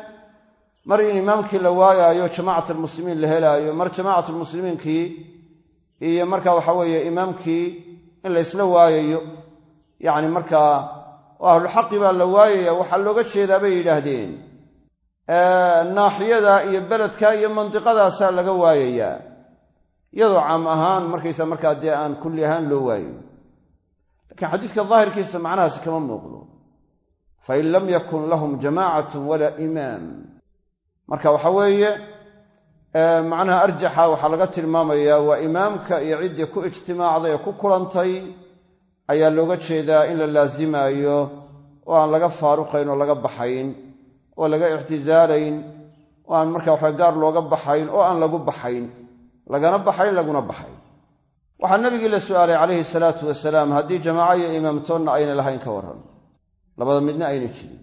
mar in imaamkii la waayaayo jamaacat almuslimiin la helaayo mar jamaacat almuslimiinkii iyo marka waxa weeye imaamkii in la ysla waayayo yacni markaa ahluxaqi baa la waayaya waxaa looga jeedaa bay yidhaahdeen. Naaxiyada iyo beledka iyo mandiqadaasaa laga waayayaa iyadoo caam ahaan markaysa markaa dee aan kulli ahaan loo waayo laakiin xadiiska daahirkiisa macnahaasi kama muuqdo. Fain lam yakun lahum jamaacatun walaa imaam. Marka waxa weeye macnaha arjaxa waxaa laga tilmaamayaa waa imaamka iyo ciddii ku ijtimaacday ee ku kulantay ayaa looga jeedaa in la laasimaayo oo aan laga faaruqayn oo laga baxayn oo laga ixtisaalayn oo aan marka waxa gaar looga baxayn oo aan lagu baxayn lagana baxayn laguna baxayn waxaa nabigii la su'aalay calayhi salaatu wasalaam haddii jamaaco iyo imaamtoonna ayna lahayn ka warran labada midna ayna jirin.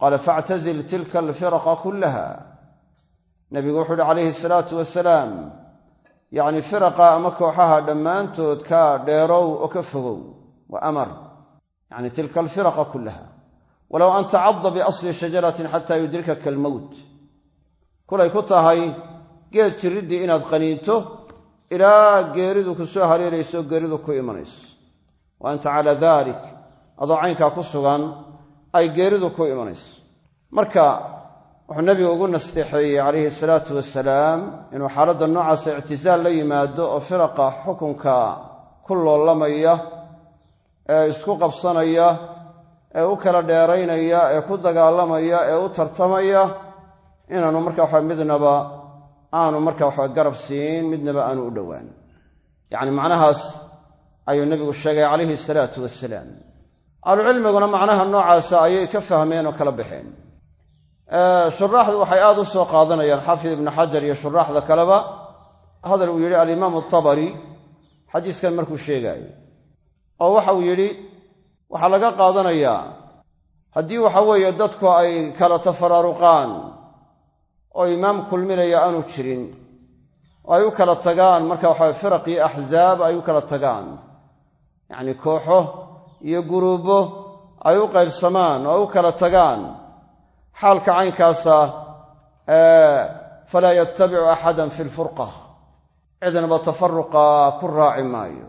Qaala factazil tilka alfiraqa kullaha. Nabigu wuxuu uhi calayhi salaatu wasalaam yacni firaqa ama kooxaha dhammaantood ka dheerow oo ka fogow wa amar. Yacni tilka alfiraqa kullaha. Walow an tacadda biasli shajaratin xataa yudrikaka almowt kulay ku tahay geed jirriddii inaad qaniinto ilaa geeridu ku soo haleelayso geeridu ku imanayso. Wa anta calaa dalik adoo caynkaa ku sugan ay geeridu ku imanayso. Marka wuxuu nabigu ugu nasteexeeyey calayhi salaatu wasalaam inuu xaaladda noocaasa ictisaal la yimaado oo firaqa xukunka ku loolamaya ee isku qabsanaya ee u kala dheeraynaya ee ku dagaalamaya ee u tartamaya inaanu marka waxa midnaba aanu marka waxa garab siin midnaba aanu u dhowaan. Yacni macnahaas ayuu nebigu sheegay calayhi salaatu wasalaam ahlucilmiguna macnaha noocaasa ayay ka fahmeen oo kala baxeen. Shuraaxdu waxay aada u soo qaadanayaan xaafid ibnu xajar iyo shuraaxda kaleba. Hadal uu yidhi alimaamu tabari xadiiskan markuu sheegaayo oo waxa uu yidhi waxaa laga qaadanayaa haddii waxa weeye dadku ay kala tafaraaruqaan oo imaam kulminaya aanu jirin. Oo ay u kala tagaan marka waxaa firaq iyo axzaab ay u kala tagaan. Yacni kooxo iyo guruubo ay u qaybsamaan oo ay u kala tagaan. Xaalka caynkaasa falaa yattabicu axadan fi lfurqa. Cidnaba tafaruqa ku raaci maayo.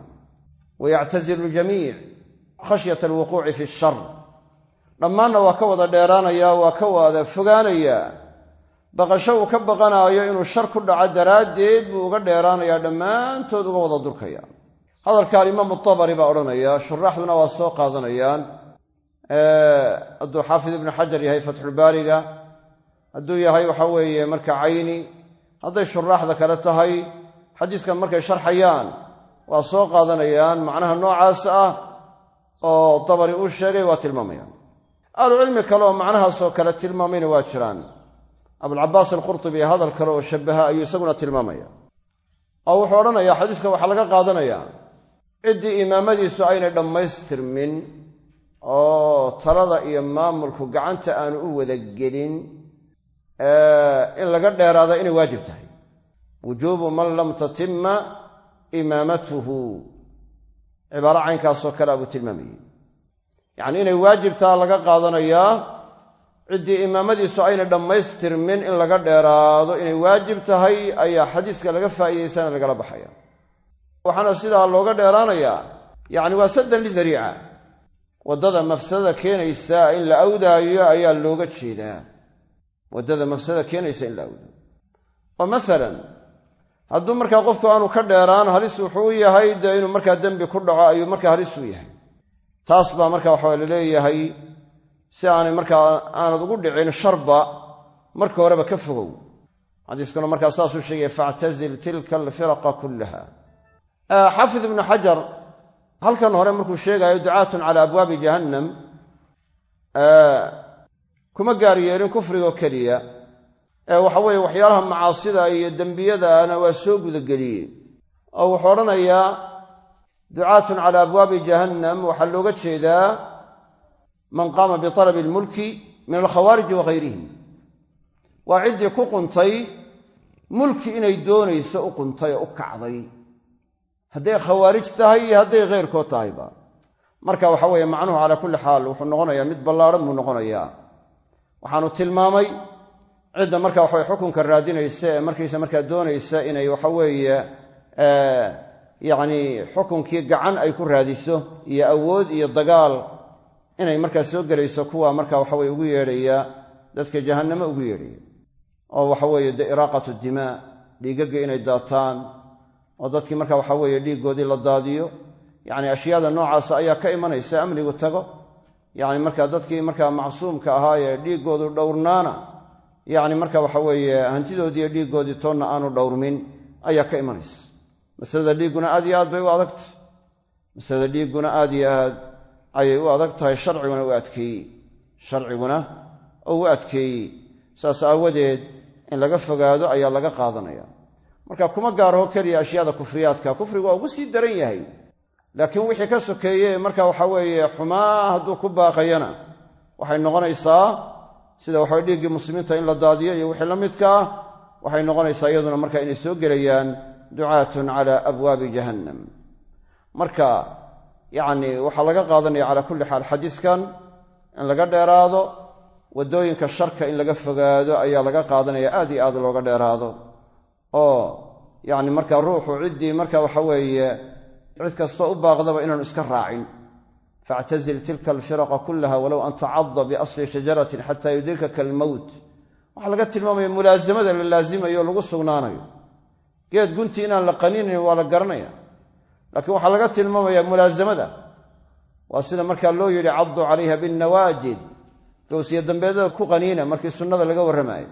Wayactazilu ljamiic khashyata alwuquuci fi shar. Dhammaanna waa ka wada dheeraanaya waa ka wada fogaanaya baqasho uu ka baqanaayo inuu shar ku dhaco daraaddeed buu uga dheeraanayaa dhammaantood uga wada durkaya. Hadalka alimaamu tabari baa odhanaya shuraaxduna waa soo qaadanayaan. Hadduu xaafid ibnu xajar yahay fatxulbaariga hadduu yahay waxa weeye marka cayni hadday shuraaxda kale tahay xadiiskan markay sharxayaan waa soo qaadanayaan macnaha noocaas ah oo dabari uu sheegay waa tilmaamayaan. Ahlucilmi kale oo macnahaasoo kale tilmaamayna waa jiraan abulcabaas alqurtubi hadal kale oo shabaha ayuu isaguna tilmaamaya. Oo wuxuu odhanayaa xadiiska waxaa laga qaadanayaa ciddii imaamadiisu aynay dhammaystirmin oo talada iyo maamulku gacanta aanu u wada gelin in laga dheeraada inay waajib tahay. Wujuubu man lam tatima imaamatuhu. Cibaaro caynkaasoo kale abuu tilmaamayey yacnii inay waajibtaa laga qaadanayaa ciddii imaamadiisu ayna dhammaystirmin in laga dheeraado inay waajib tahay ayaa xadiiska laga faa'iidaysana lagala baxaya. Waxaana sidaa looga dheeraanayaa yacni waa saddan lidariica waddada mafsadada keenaysa in la awdaayo ayaa looga jeedaa. Waddada mafsadada keenaysa in la awdaayo oo masalan hadduu markaa qofku aanu ka dheeraan halis wuxuu u yahay dee inuu markaa dembi ku dhaco ayuu markaa halis u yahay. Taas baa marka waxaa la leeyahay si aanay markaa aanad ugu dhicin sharba marka horeba ka fogow. Xadiiskuna markaa saasuu sheegaya factazil tilka alfiraqa kullaha. Xaafid ibnu xajar halkan hore markuu sheegayo ducaatun cala abwaabi jahannam kuma gaar yeelin kufrigoo keliya. Ee waxa weeye waxyaalaha macaasida iyo dembiyadaana waa soo gudageliyey. Oo wuxuu odhanayaa ducaatun cala abwaabi jahannam waxaa looga jeedaa man qaama bitalabi almulki min alkhawaariji wa hayrihim waa ciddii ku quntay mulki inay doonayso u quntay oo u kacday. Hadday khawaarij tahay iyo hadday khayrkood tahayba. Marka waxa weeye macnuhu calaa kulli xaal wuxuu noqonayaa mid ballaadhan buu noqonayaa. Waxaanu tilmaamay cidda marka waxaweye xukunka raadinaysa ee markaysa markaa doonaysa inay waxaweeye yacni xukunkii gacan ay ku raadiso iyo awood iyo dagaal inay markaa soo gelayso kuwa marka waxaweye ugu yeedhaya dadka jahannamo ugu yeedhaya oo waxaweeye de iraaqatu dimaa dhiigagga inay daataan oo dadkii marka waxa weeye dhiiggoodii la daadiyo yacni ashyaada noocaasa ayaa ka imanaysa amnigu tago. Yacni marka dadkii markaa macsuumka ahaa ee dhiiggoodu dhowrnaana yacni marka waxa weeye hantidoodiiyo dhiiggoodii toonna aanu dhowrmin ayaa ka imanaysa. Masalada dhiigguna aad iyo aad bay u adagtahay masalada dhiigguna aad iyo aad ayay u adag tahay sharciguna u adkeeyey. Sharciguna oo u adkeeyey. Saas aawadeed in laga fogaado ayaa laga qaadanaya. Marka kuma gaaraho keliya ashyaada kufriyaadka. Kufrigu waa ugu sii daran yahay. Laakiin wixii ka sokeeye marka waxa weeye xumaa hadduu ku baaqayana waxay noqonaysaa sida waxawe dhiiggii muslimiinta in la daadiyo iyo wixii la midka ah waxay noqonaysaa iyaduna marka inay soo gelayaan ducaatun cala abwaabi jahannam. Marka yacni waxaa laga qaadanaya calaa kulli xaal xadiiskan in laga dheeraado waddooyinka sharka in laga fogaado ayaa laga qaadanaya aad iyo aad looga dheeraado. Oo yacni marka ruuxu ciddii marka waxa weeye cid kastoo u baaqdaba inaanu iska raacin. Factazil tilka alfiraqa kullaha walow an tacada biasli shajaratin xataa yudrikaka almowt waxaa laga tilmaamaya mulaasamada la laasimayo lagu sugnaanayo. Geed guntii inaan la qaninayn waa la garanaya laakiin waxaa laga tilmaamaya mulaasamada. Waa sida markaa loo yidhi caduu calayha binnawaajid. Gowsiya dambeedada ku qaniina markii sunnada laga warramaayo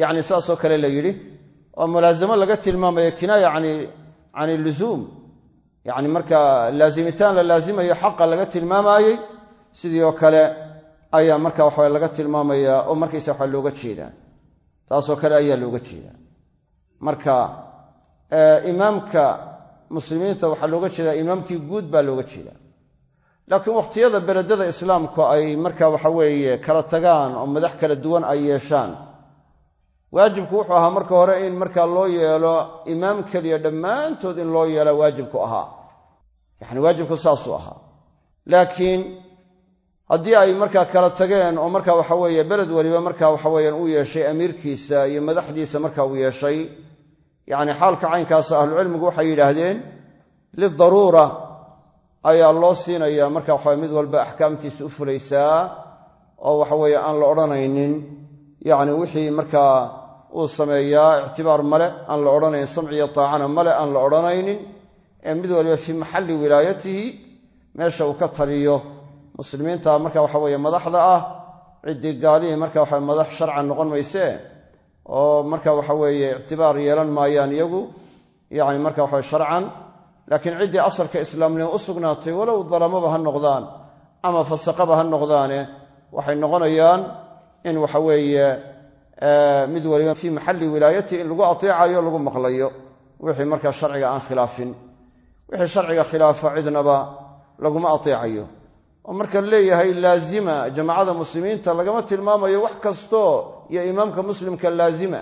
yacni saasoo kale la yidhi oo mulaasamo laga tilmaamayo kinaaya can ilusuum yacni marka laasimitaan la laasimayo xaqa laga tilmaamaayey sidii oo kale ayaa marka waxa laga tilmaamaya oo markaysa waxa looga jeedaa. Taasoo kale ayaa looga jeedaa. Marka imaamka muslimiinta waxaa looga jeedaa imaamkii guud baa looga jeedaa. Laakiin wakhtiyada beledada islaamku ay marka waxa weeye kala tagaan oo madax kala duwan ay yeeshaan waajibku wuxuu ahaa marka hore in markaa loo yeelo imaam keliya dhammaantood in loo yeela waajibku ahaa. Yacni waajibku saasuu ahaa. Laakiin haddii ay markaa kala tageen oo marka waxa weeye beled weliba marka waxaweeyaan uu yeeshay amiirkiisa iyo madaxdiisa marka uu yeeshay yacni xaalka caynkaasa ahlucilmigu waxay yidhaahdeen lidaruura ayaa loo siinayaa marka waxawe mid walba axkaamtiisa u fulaysaa oo waxaweeye aan la odhanaynin. Yacni wixii markaa uu sameeyaa ictibaar male aan la odhanayn samciyo taacana male aan la odhanaynin ee mid waliba fii maxalli wilaayatihi meesha uu ka taliyo. Muslimiinta marka waxa weeye madaxda ah ciddii gaalihii marka waxa madax sharcan noqon maysee oo marka waxa weeye ictibaar yeelan maayaan iyagu yacni marka waxa sharcan laakiin ciddii asalka islaamnimo u sugnaatay walow dalamaba ha noqdaan ama fasaqaba ha noqdaane waxay noqonayaan in waxa weeye mid waliba fii maxalli wilaayati in lagu ateecayo lagu maqlayo. Wixii markaa sharciga aan khilaafin. Wixii sharciga khilaafa cidnaba laguma ateecayo oo marka leeyahay laazima jamaacada muslimiinta lagama tilmaamayo wax kastoo iyo imaamka muslimka laazima.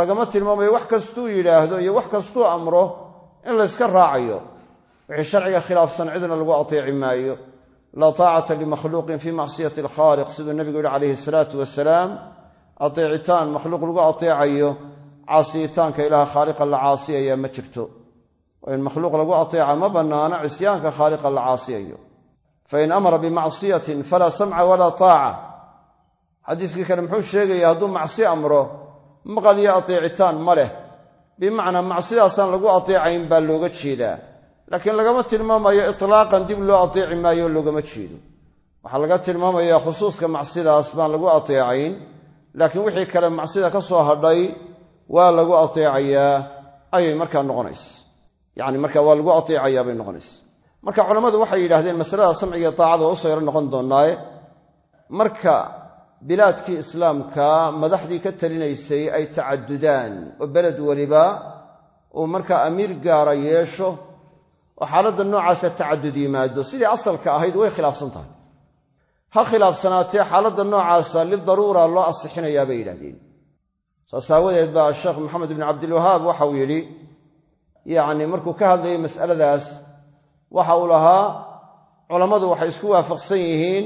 Lagama tilmaamayo wax kastuu yidhaahdo iyo wax kastuu amro in layska raacayo. Wixii sharciga khilaafsan cidna lagu ateeci maayo. Laa taacata limakhluuqin fii macsiyati alkhaaliq siduu nebigu yihi calayhi salaatu wasalaam ateecitaan makhluuq lagu ateecayo caasiyitaanka ilaaha khaaliqa la caasiyaya ma jirto. In makhluuq lagu ateeca ma bannaano cisyaanka khaaliqa la caasiyayo fain amara bimacsiyatin falaa samca walaa taaca xadiiskii kale muxuu sheegaya hadduu macsi amro maqal iyo ateecitaan ma leh bimacnaa macsidaasaan lagu ateecayn baa looga jeedaa laakiin lagama tilmaamayo itlaaqan dib loo ateeci maayo loogama jeedo waxaa laga tilmaamayaa khusuuska macsidaas baan lagu ateecayn laakiin wixii kale macsida ka soo hadhay waa lagu ateecayaa ayay markaa noqonaysa yacni marka waa lagu ateecayaa bay noqonaysa marka culammadu waxay yidhahdeen masalada samciga taacada waa u soo yaro noqon doonaaye marka bilaadkii islaamka madaxdii ka talinaysay ay tacadudaan oo beled weliba uu markaa amiir gaara yeesho oo xaaladda noocaasa tacadud yimaado sidii asalka ahayd way khilaafsan tahay. Ha khilaafsanaatee xaaladda noocaasa lidaruura loo asixinayaa bay yidhahdeen saas aawadeed baa sheekh maxamed ibni cabdilwahaab waxa uu yidhi yacni markuu ka hadlayay mas'aladaas waxa uu lahaa culammadu waxay isku waafaqsan yihiin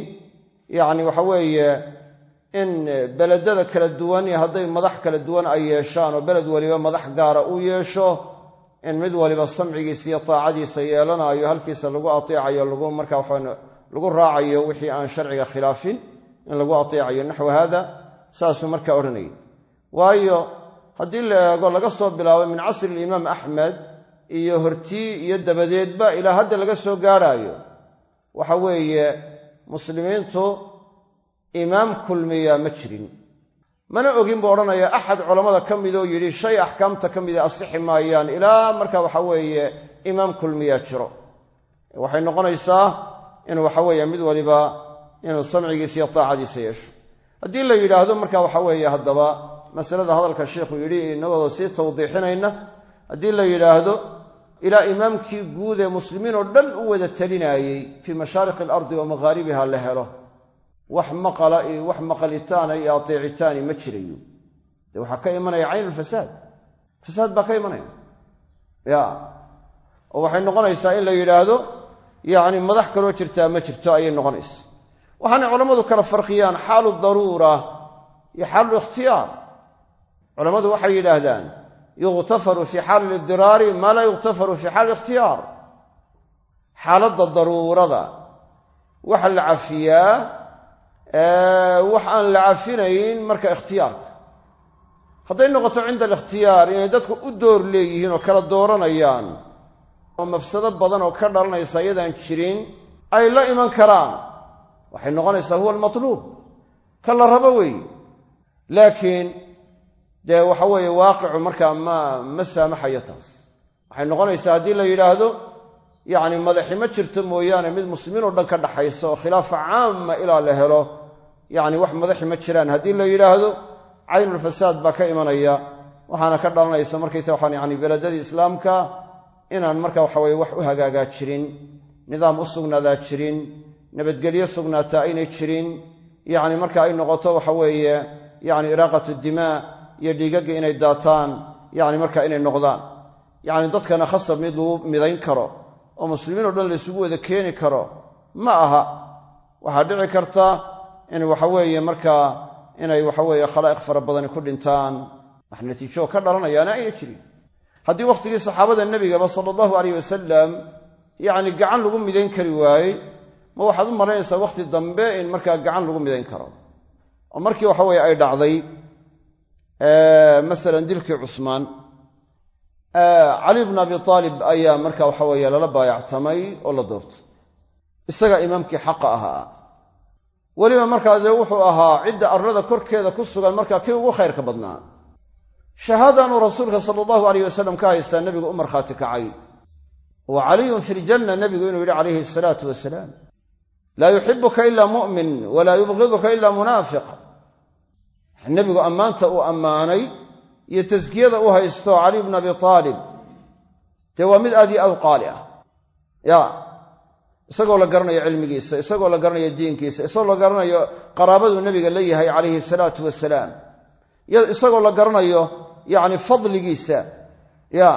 yacni waxa weeye in beledada kala duwan iyo hadday madax kala duwan ay yeeshaan oo beled weliba madax gaara uu yeesho in mid waliba samcigiisa iyo taacadiisa yeelanayo halkiisa lagu ateecayo lagu marka waxaa lagu raacayo wixii aan sharciga khilaafin in lagu ateecayo naxwu haada saasuu markaa odhanayay. Waayo haddii la eego laga soo bilaabo min casri alimaam axmed iyo hortii iyo dabadeedba ilaa hadda laga soo gaadhaayo. Waxa weeye muslimiintu imaam kulmiya ma jirin. Mana ogin buu odhanaya axad culammada ka midoo yidhi shay axkaamta ka mida asixi maayaan. Ilaa marka waxa weeye imaam kulmiya jiro. Waxay noqonaysaa in waxa weeye mid waliba inuu samcigiisa iyo taacadiisa yeesho. Haddii la yidhaahdo marka waxa weeye haddaba masalada hadalka sheikhu yidhi inagooda sii tawdiixinayna. Haddii la yidhaahdo ilaa imaamkii guud ee muslimiin oo dhan u wada talinaayey fii mashaariqi alardi wa maghaaribiha la helo. Wax maqala iyo wax maqalitaana iyo ateecitaani ma jirayo dee waxaa ka imanaya caynulfasaad fasaad. Baa ka imanaya. Ya. Oo waxay noqonaysaa in la yidhaahdo yacni madax kaloo jirtaa ma jirto ayay noqonaysa. Waxaanay culammadu kala farqiyaan xaalu daruura iyo xaalu ikhtiyaar. Culammadu waxay yidhaahdaan yukhtafaru fii xaali lidiraari maa laa yukhtafaru fii xaali ikhtiyaar xaaladda daruurada waxa la cafiyaa wax aan la cafinayn marka ikhtiyaarka hadday noqoto cinda alikhtiyaar inay dadku u door leeyihiin oo kala dooranayaan oo mafsado badan oo ka dhalanaysa iyadaan jirin ay la iman karaan waxay noqonaysaa huwa almatluub ka la rabo weeye laakiin dee waxa weeye waaqicu markaa ma ma saamaxayo taas. Waxay noqonaysaa haddii la yidhaahdo yacni madaxi ma jirto mooyaane mid muslimiin oo dhan ka dhaxaysa oo khilaafa caama ilaa la helo yacni wax madaxi ma jiraan. Haddii la yidhaahdo caynulfasaad baa ka imanaya. Waxaana ka dhalanaysa markaysa waxaan yani beledadii islaamka inaan marka waxa weye wax u hagaagaa jirin nidaam u sugnaadaa jirin nabadgelyo sugnaataa aynay jirin. Yacni marka ay noqoto waxa weeye yacni iraaqatu dimaa iyo dhiigagga inay daataan yacni marka inay noqdaan. Yacni dadkana khasab mid lagu midayn karo oo muslimiin o dhan laysugu wada keeni karo ma aha. Waxaa dhici karta in waxaweeye markaa inay waxaweeye khalaa'iq fara badani ku dhintaan. Wax natiijo ka dhalanayaana ayna jirin. Haddii wakhtigii saxaabada nebigaba sala allahu aleyh wasalam yacni gacan lagu midayn kari waayey ma waxaad u malaynaysaa wakhti dambe in markaa gacan lagu midayn karo. Oo markii waxa weye ay dhacday masalan dilkii cusmaan. Cali bnu abi aalib ayaa marka waxa weeye lala baayactamay oo la doortay. Isagaa imaamkii xaqa ahaa. Weliba markaa wuxuu ahaa cidda arlada korkeeda ku sugan markaa kii ugu khayrka badnaa. Shahaadaanuu rasuulka sala allahu aleyh wasalam ka haystaa nebigu u markhaati kacay. Wa caliyun fi ljanna nebigu inuu yidhi calayhi asalaatu wasalaam. Laa yuxibuka ila mu'min walaa yubgiduka ila munaafiq nebigu ammaanta uu ammaanay iyo taskiyada u haysto cali bnu abi aalib dee waa mid aad iyo aad u qaali ah. Ya isagoo la garanayo cilmigiisa isagoo la garanayo diinkiisa isagoo la garanayo qaraabaduu nebiga la yahay calayhi salaatu wasalaam isagoo la garanayo yacni fadligiisa. Ya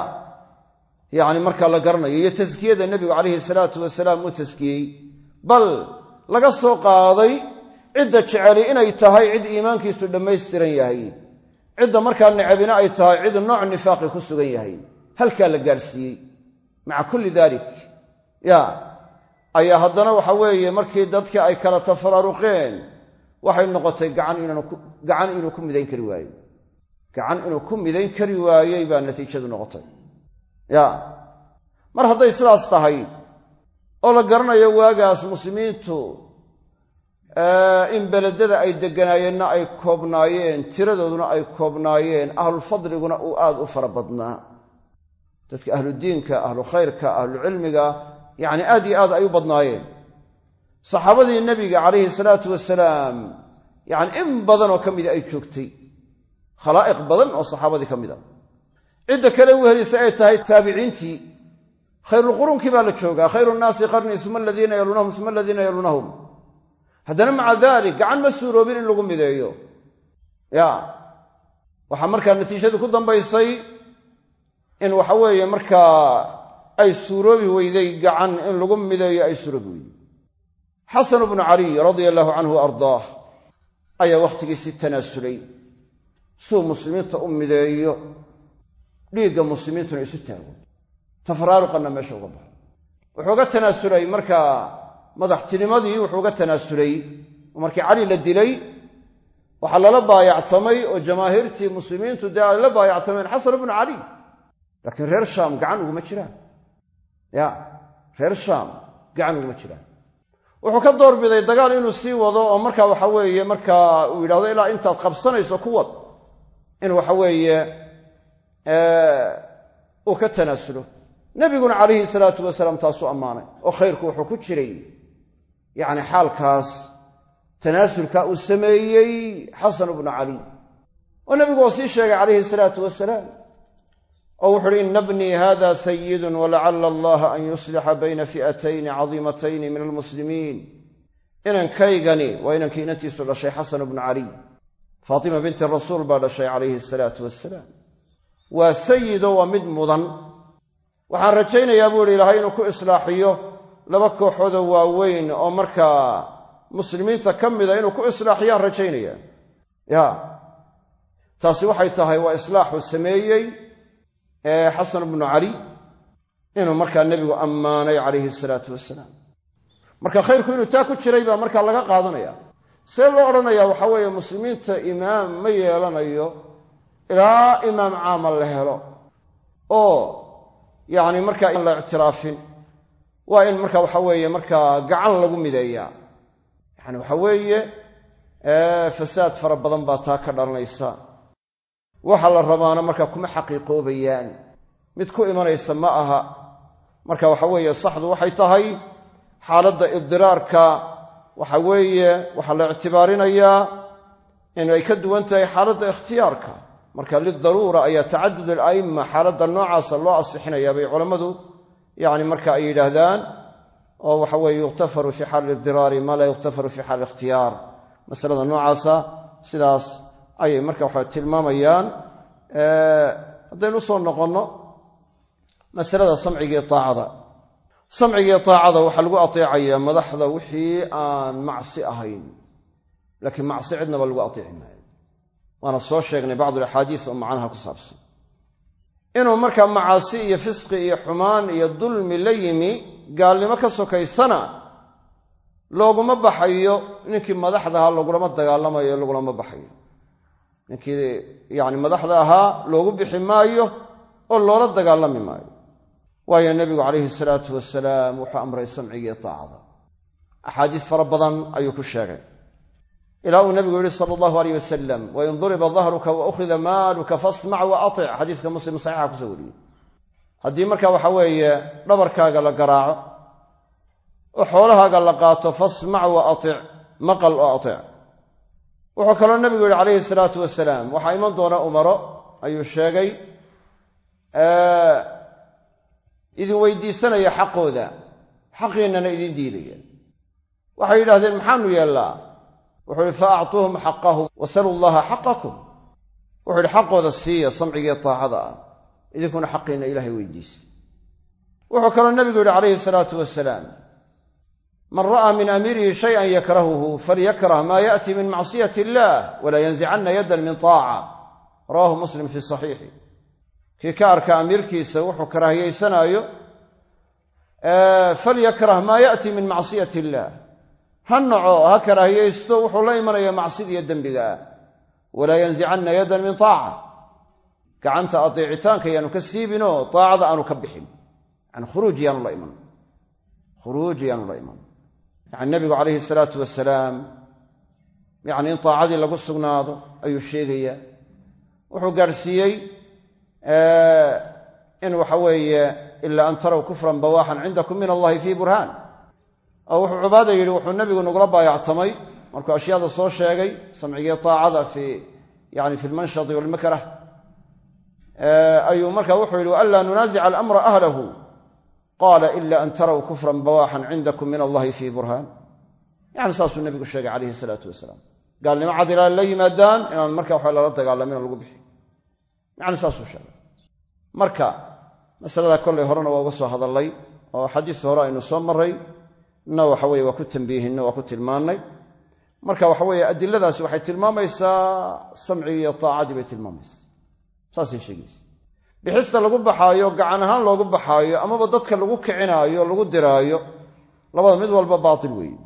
yacni markaa la garanayo iyo taskiyada nebigu calayhi salaatu wasalaam uu taskiyey bal laga soo qaaday cidda jeceli inay tahay cid iimaankiisu dhammaystiran yahay. Cidda markaa necabina ay tahay cid nooc nifaaqi ku sugan yahay. Halkaa la gaadhsiiyey maca kulli dalik ya ayaa haddana waxa weeye markii dadkii ay kala tafaraaruqeen waxay noqotay gacan inuu ku midayn kari waayey gacan inuu ku midayn kari waayey baa natiijadu noqotay. Ya mar hadday sidaas tahay oo la garanayo waagaas muslimiintu in beledada ay degganaayeenna ay koobnaayeen tiradooduna ay koobnaayeen ahlulfadliguna uu aad u fara badnaa. Dadka ahludiinka ahlu khayrka ahlucilmiga yacni aad iyo aad ay u badnaayeen. Saxaabadii nebiga calayhi salaatu wasalaam yacni in badanoo ka mida ay joogtay. Khalaa'iq badan oo saxaabadii ka mid a. Cidda kale u ay tahay taabiciintii. Khayrulquruunkii baa la joogaa. Khayru nnaasi qarnii uma aladiina yalunahum uma aladiina yalunahum haddana maca dalik gacan ma suuroobin in lagu mideeyo. Ya. Waxaa markaa natiijadu ku dambaysay in waxa weeye markaa ay suuroobi weyday gacan in lagu mideeyo ay suuroobi weyday. Xasanu bnu caliy radia allahu canhu wa ardaah ayaa wakhtigiisii tanaasulay. Suu muslimiinta u mideeyo dhiigga muslimiintuna isu taago. Tafaraaruqanna meesha uga baxo. Wuxuu ga tanaasulay markaa madaxtinimadii wuxuu ga tanaasulay. Markii cali la dilay waxaa lala baayactamay oo jamaahiirtii muslimiintu dee ay la baayactameen xasan bnu cali. Laakiin reer shaam gacan uguma jiraan. Ya reer shaam gacan uguma jiraan. Wuxuu ka doorbiday dagaal inuu sii wado oo markaa waxa weeye markaa uu yidhahdo ilaa intaad qabsanayso ku wad. In waxa weeye uu ka tanaasulo. Nebiguna calayhi salaatu wasalaam taasuu ammaanay oo khayrku wuxuu ku jiray yacni xaalkaas tanaasulka uu sameeyey xasan bnu cali oo nebigu waa sii sheegay calayhi salaatu wasalaam oo wuxu uhi ina bnii hada sayidun walacala allaha an yuslixa bayna fi'atayni cadiimatayni min almuslimiin. Inankaygani waa inankii inantiisu dhashay xasan bnu caliy faatima binti rasuul baa dhashay calayhi salaatu wasalaam waa sayido waa mid mudan. Waxaan rajaynayaa buu ihi ilaahay inuu ku islaaxiyo laba kooxoodoo waaweyn oo markaa muslimiinta ka mida inuu ku islaaxiyaan rajaynaya ya taasi waxay tahay waa islaaxu sameeyey xasan bnu cali inuu markaa nebigu ammaanay calayhi salaatu wasalaam marka khayrku inuu taa ku jiray baa markaa laga qaadanaya. See loo odhanaya waxa weeye muslimiinta imaam ma yeelanayo ilaa imaam caama la helo oo yacni markaa la ictiraafin waa in marka waxa weeye markaa gacan lagu mideeyaa. Yani waxa weeye fasaad fara badan baa taa ka dhalanaysa. Waxa la rabaana markaa kuma xaqiiqoobayaan. Mid ku imanaysa ma aha. Marka waxa weeye saxdu waxay tahay xaaladda idiraarka waxa weeye waxaa la ictibaarinayaa inay ka duwan tahay xaaladda ikhtiyaarka. Marka lidaruura ayaa tacadud ala'imma xaaladda noocaasa loo asixinayaa bay culammadu yacni marka ay yidhaahdaan oo waxa weeye yukhtafaru fi xaali idiraari maa laa yukhtafaru fi xaali ikhtiyaar. Masalada noocaasa sidaas ayay marka waxa tilmaamayaan. Haddaynu u soo noqonno masalada samcigii taacada. Samcigii taacada waxaa lagu ateecayaa madaxda wixii aan macsi ahayn laakiin macsi cidnaba lagu ateeci maayo. Waana soo sheegnay bacdu alaxaadiis oo macnaha ku saabsan inuu markaa macaasi iyo fisqi iyo xumaan iyo dulmi la yimi gaalnimo ka sokaysana looguma baxayo ninkii madaxda ahaa lagulama dagaalamayo lagulama baxayo. Ninkii yacni madaxda ahaa loogu bixi maayo oo loola dagaalami maayo. Waayo nebigu calayhi salaatu wasalaam wuxuu amray samcigii taacada. Axaadiis fara badan ayuu ku sheegay ilaa uu nebigu yihi sala allahu aleyh wasalam wain duriba dahruka wa ukhida maaluka fasmac wa atic xadiiska muslim saxiixa ku soo wariyey. Haddii marka waxa weeye dhabarkaaga la garaaco oo xoolahaaga la qaato fasmac wa atic maqal oo atic wuxuu kaloo nebigu yihi calayhi salaatu wasalaam waxaa iman doona umaro ayuu sheegay. Idin weydiisanaya xaqooda xaqiinnana idiin diidaya. Waxay yidhahdeen maxaanu yeellaa wuxuu ihi fa actuuhum xaqahum wasaluu llaha xaqakum. Wuxuu yidhi xaqooda siiya samcigiiyo taacada ah. Idinkuna xaqiinna ilaahay weydiista wuxuu kaloo nebigu yidhi calayhi salaatu wasalaam man ra'aa min amiirihi shayan yakrahuhu falyakrah maa ya'ti min macsiyati illah walaa yanzicanna yaddan min taaca. Rawahu muslim fii saxiixi. Kii ka arka amiirkiisa wuxuu karaahiyaysanaayo falyakrah maa ya'ti min macsiyati illaah ha naco ha karaahiyaysto wuxuu la imanaya macsida iyo dembiga ah walaa yanzicanna yaddan min taaca. Gacanta adeecitaanka yaanu ka siibinoo taacada aanu ka bixin. Yani khuruuj yaanu la iman. Khuruuj yaanu la iman. Yani nabigu calayhi salaatu wasalaam yani in taacadii lagu sugnaado ayuu sheegayaa. Wuxuu gaadhsiiyey in waxa weeye ilaa an taraw kufran bawaaxan cindakum min allahi fii burhaan oo wuxuu cubaada yidhi wuxuu nebigu nagula baayactamay. Markuu ashyaada soo sheegay samcigiyo taacada fi yani fi lmanshati walmakrah ayuu marka wuxuu yidhi waanlaa nunaasica alamra ahlahu. Qaala ila an taraw kufran bawaaxan cindakum min allahi fii burhaan. Yani saasuu nebigu sheegay calayhi salaatu wasalaam. Gaalnimo cad ilaa la yimaadaan inaan marka waxa lala dagaalamin oo lagu bixi. Yani saasuu sheegay. Marka masalada kollay horena waa uga soo hadallay oo xadiis hore aynu soo marray na waxa weye waa ku tambiihinna waa ku tilmaannay. Marka waxa weeye adiladaasi waxay tilmaamaysaa samcigi iyo taacadii bay tilmaamaysaa. Saasay sheegaysa bixista lagu baxaayo gacan ahaan loogu baxaayo amaba dadka lagu kicinaayo lagu diraayo labada mid walba baatil weeye.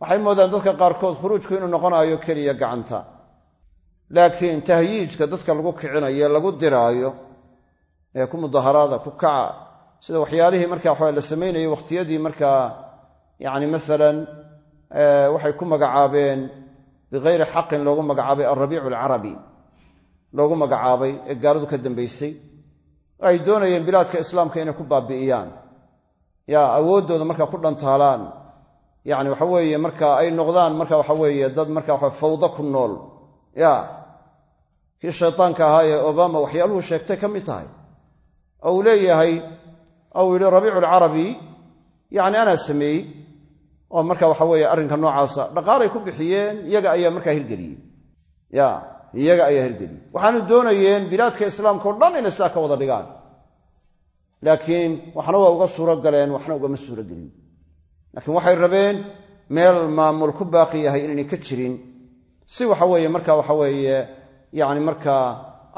Waxay moodaan dadka qaarkood khuruujku inuu noqonayo keliya gacanta. Laakiin tahyiijka dadka lagu kicinayo lagu diraayo ee ku mudaharaada ku kaca sida waxyaalihii marka waxa la samaynayay wakhtiyadii markaa yacni masalan waxay ku magacaabeen bikayri xaqin loogu magacaabay alrabiicu alcarabi. Loogu magacaabay ee gaaladu ka dambaysay. Ay doonayeen bilaadka islaamka inay ku baabi'iyaan. Yaa awooddooda markaa ku dhantaalaan. Yacni waxa weeye marka ay noqdaan marka waxa weeye dad marka waxa fawdo ku nool. Ya kii shaytaanka ahaa ee obama waxyaaluhu sheegtay ka mid tahay. Oo uu leeyahay ou yidhi rabiicu alcarabi. Yacni anaa sameeyey oo marka waxa weeye arrinka noocaasa dhaqaalay ku bixiyeen iyaga ayaa markaa hirgeliyey. Ya iyaga ayaa hirgeliyey. Waxaanu doonayeen bilaadka islaamka o dhan inay sidaa ka wada dhigaan. Laakiin waxna waa uga suuro galeen waxna ugama suuro gelin. Laakiin waxay rabeen meel maamul ku baaqi yahay inaynay ka jirin. Si waxa weeye marka waxa weeye yacni markaa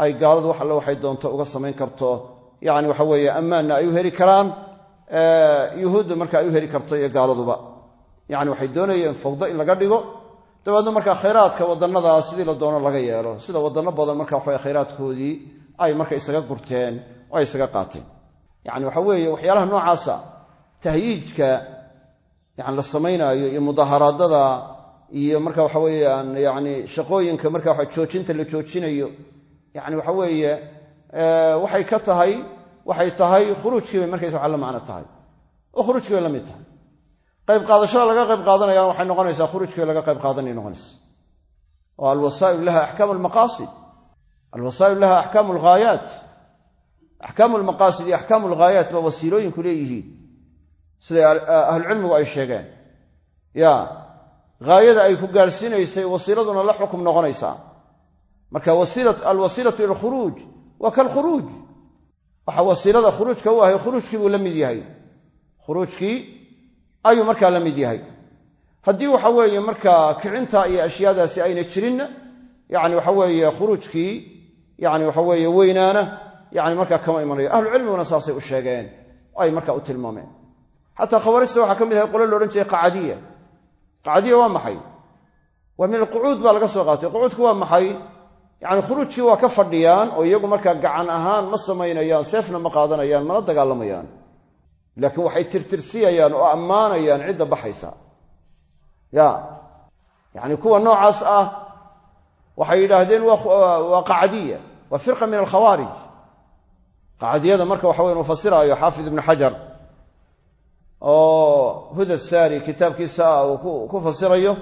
ay gaaladu wax alle waxay doonto uga samayn karto yacni waxa weeye ammaanna ay u heli karaan yuhuudda marka ay u heli karto iyo gaaladuba. Yacni waxay doonayeen fawdo in laga dhigo. Dabeedna markaa khayraadka wadannada sidii la doono laga yeelo sida waddanno badan marka waxawe khayraadkoodii ay marka isaga gurteen oo ay isaga qaateen. Yacni waxa weeye waxyaalaha noocaasa tahyiijka yani la samaynaayo iyo mudaharaadada iyo marka waxa weeyaan yani shaqooyinka marka waxa joojinta la joojinayo. Yani waxa weeye waxay ka tahay waxay tahay khuruujkii bay markaysa waxa la macno tahay. Oo khuruujkii bay la mid tahay. Qayb qaadashada laga qayb qaadanayana waxay noqonaysaa khuruujkii laga qayb qaadanay noqonaysa. Oo alwasaa'il laha axkaamu almaqaasid alwasaa'il laha axkaamu alghaayaat axkaamu almaqaasid iyo axkaamu alghaayaat baa wasiilooyinku leeyihiin. Siday ahlucilmigu ay sheegeen. Ya haayada ay ku gaadhsiinaysay wasiiladuna la xukum noqonaysaa. Marka alwasiilatu ila waa kalkhuruuj waxa wasiilada khuruujka u ahay khuruujkii buu la mid yahay. Khuruujkii ayuu markaa la mid yahay. Haddii waxa weeye markaa kicinta iyo ashyaadaasi ayna jirinna yani waxa weeye khuruujkii yani waxa weeye weynaana yani markaa kama imanayo ahlucilmiguna saasay u sheegeen ay markaa u tilmaameen. Xataa khawaarijta waxaa ka mid ahay qolo loodhan jiray qacadiya. Qacadiya baa laga soo qaatay. Waa maxay yacni khuruujkii waa ka fadhiyaan oo iyagu markaa gacan ahaan ma samaynayaan seefna ma qaadanayaan mana dagaalamayaan. Laakiin waxay tirtirsiyayaan oo ammaanayaan cidda baxaysa. Ya yacni kuwa noocaas ah waxay yidhaahdeen waa qacadiya waa firqa min alkhawaarij. Qacadiyada marka waxa weyn uu fasiraayo xaafid ibnu xajar oo huda saari kitaabkiisa ah uu ku fasirayo